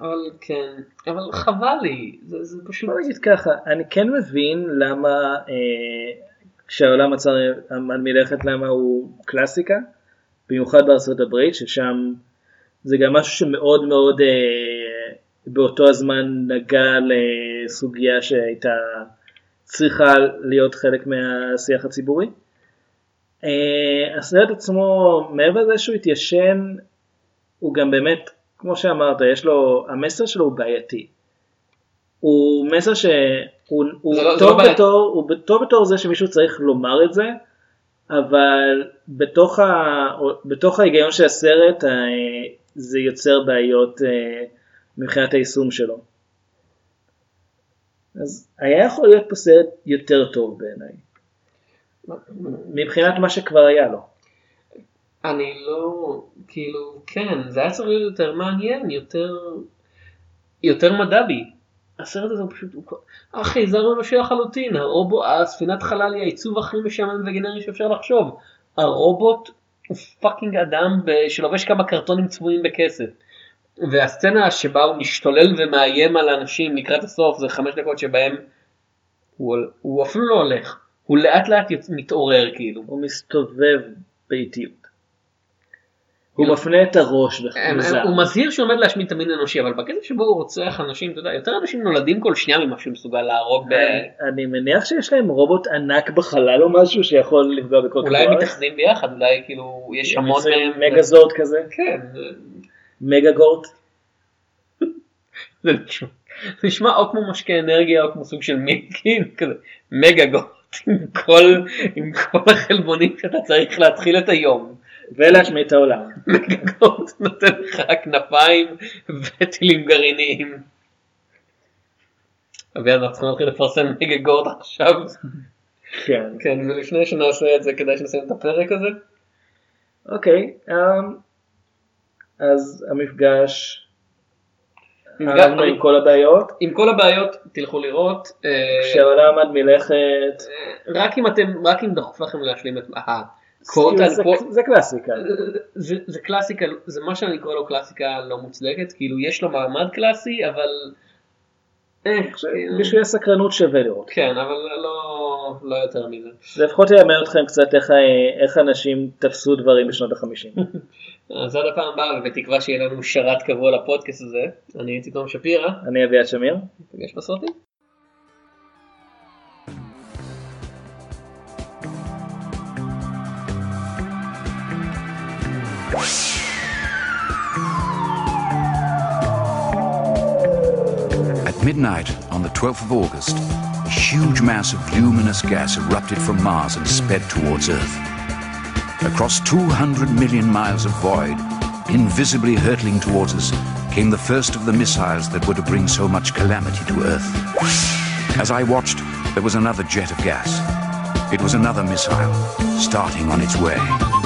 אבל כן אבל חבל לי זה, זה פשוט בוא נגיד ככה, אני כן מבין למה אה, כשהעולם עצר מלכת למה הוא קלאסיקה, במיוחד בארצות הברית, ששם זה גם משהו שמאוד מאוד אה, באותו הזמן נגע לסוגיה שהייתה צריכה להיות חלק מהשיח הציבורי. אה, הסרט עצמו, מעבר לזה שהוא התיישן, הוא גם באמת, כמו שאמרת, יש לו, המסר שלו הוא בעייתי. הוא מסר שהוא הוא זה לא- זה טוב, לא. בתור, הוא טוב בתור זה שמישהו צריך לומר את זה, אבל בתוך, ה, בתוך ההיגיון של הסרט אה, זה יוצר בעיות אה, מבחינת היישום שלו. אז היה יכול להיות פה סרט יותר טוב בעיניי, מבחינת מה שכבר היה לו. אני לא, כאילו, כן, זה היה צריך להיות יותר מעניין, יותר, יותר מדבי. הסרט הזה הוא פשוט, הוא, זה אנושי לחלוטין, הספינת חלל היא העיצוב הכי משעמם וגנרי שאפשר לחשוב. הרובוט הוא פאקינג אדם שלובש כמה קרטונים צבועים בכסף. והסצנה שבה הוא משתולל ומאיים על אנשים לקראת הסוף זה חמש דקות שבהם הוא, הוא אפילו לא הולך, הוא לאט לאט מתעורר כאילו. הוא מסתובב באיטיות. הוא מפנה את הראש. הם- הוא מזהיר שהוא עומד להשמיד את המין האנושי, אבל בקטע שבו הוא רוצח אנשים, אתה יודע, יותר אנשים נולדים כל שנייה ממה שהוא מסוגל להרוג. אני- מניח שיש להם רובוט ענק בחלל או משהו שיכול לפגוע בכל אולי הם. מתאחדים ביחד, אולי כאילו יש המון מהם. מגזורט כזה, כן, מגה גורט. זה נשמע- או כמו משקה אנרגיה או כמו סוג של מיקין, כזה מגה כל עם כל החלבונים שאתה צריך להתחיל את היום. ולהשמיד את העולם. מגה גוט נותן לך כנפיים וטילים גרעיניים. אביעד אנחנו צריכים להתחיל לפרסם מגה גורד עכשיו. כן. כן, ולפני שנעשה את זה כדאי שנסיים את הפרק הזה. אוקיי, אמ, אז המפגש, עם כל הבעיות, עם כל הבעיות תלכו לראות. אה, כשהעולם עד מלכת, רק אם אתם, רק אם דחוף לכם להשלים את הקוד, זה- זה קלאסיקה. זה, זה קלאסיקה, זה מה שאני קורא לו קלאסיקה לא מוצדקת, כאילו יש לו מעמד קלאסי, אבל אה, בשביל הסקרנות שווה לראות. כן, אבל לא, לא יותר מזה. זה לפחות ילמד אתכם קצת איך, ה- איך אנשים תפסו דברים בשנות החמישים. אז עד הפעם הבאה, ובתקווה שיהיה לנו שרת קבוע לפודקאסט הזה. אני הייתי תום שפירא, אני אביעד שמיר. נפגש בסרטים. At midnight on the 12th of August, a huge mass of luminous gas erupted from Mars and sped towards Earth. Across 200 million miles of void, invisibly hurtling towards us, came the first of the missiles that were to bring so much calamity to Earth. As I watched, there was another jet of gas. It was another missile, starting on its way.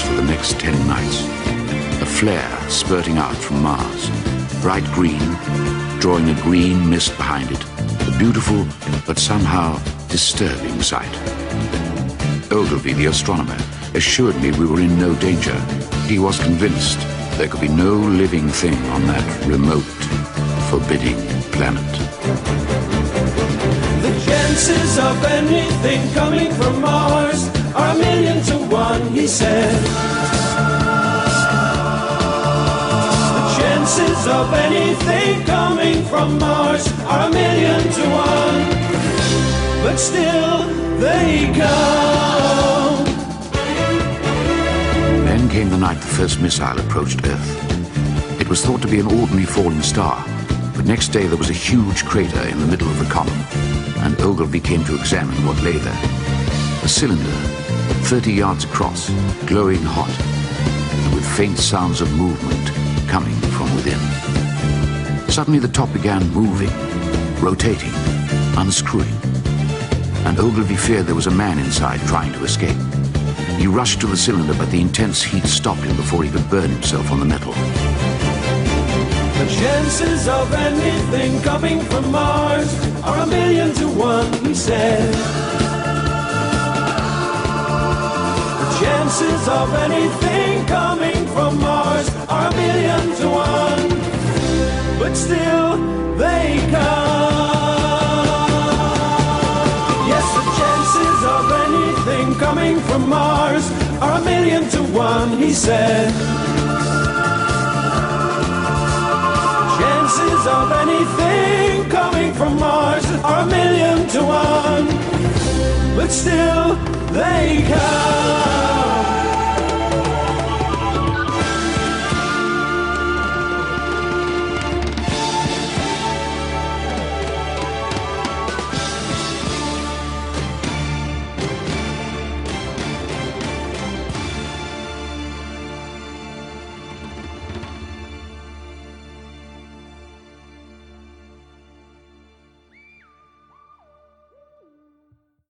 Was for the next ten nights. A flare spurting out from Mars, bright green, drawing a green mist behind it. A beautiful but somehow disturbing sight. Ogilvy, the astronomer, assured me we were in no danger. He was convinced there could be no living thing on that remote, forbidding planet. The chances of anything coming from Mars are a million to one, he said. The chances of anything coming from Mars are a million to one, but still they come. Then came the night the first missile approached Earth. It was thought to be an ordinary falling star, but next day there was a huge crater in the middle of the column, and Ogilvy came to examine what lay there. A cylinder, 30 yards across, glowing hot, and with faint sounds of movement coming from within. Suddenly the top began moving, rotating, unscrewing, and oh, Ogilvy feared there was a man inside trying to escape. He rushed to the cylinder, but the intense heat stopped him before he could burn himself on the metal. The chances of anything coming from Mars are a million to one, he said. Chances of anything coming from Mars are a million to one, but still they come. Yes, the chances of anything coming from Mars are a million to one, he said. Chances of anything coming from Mars are a million to one, but still they come.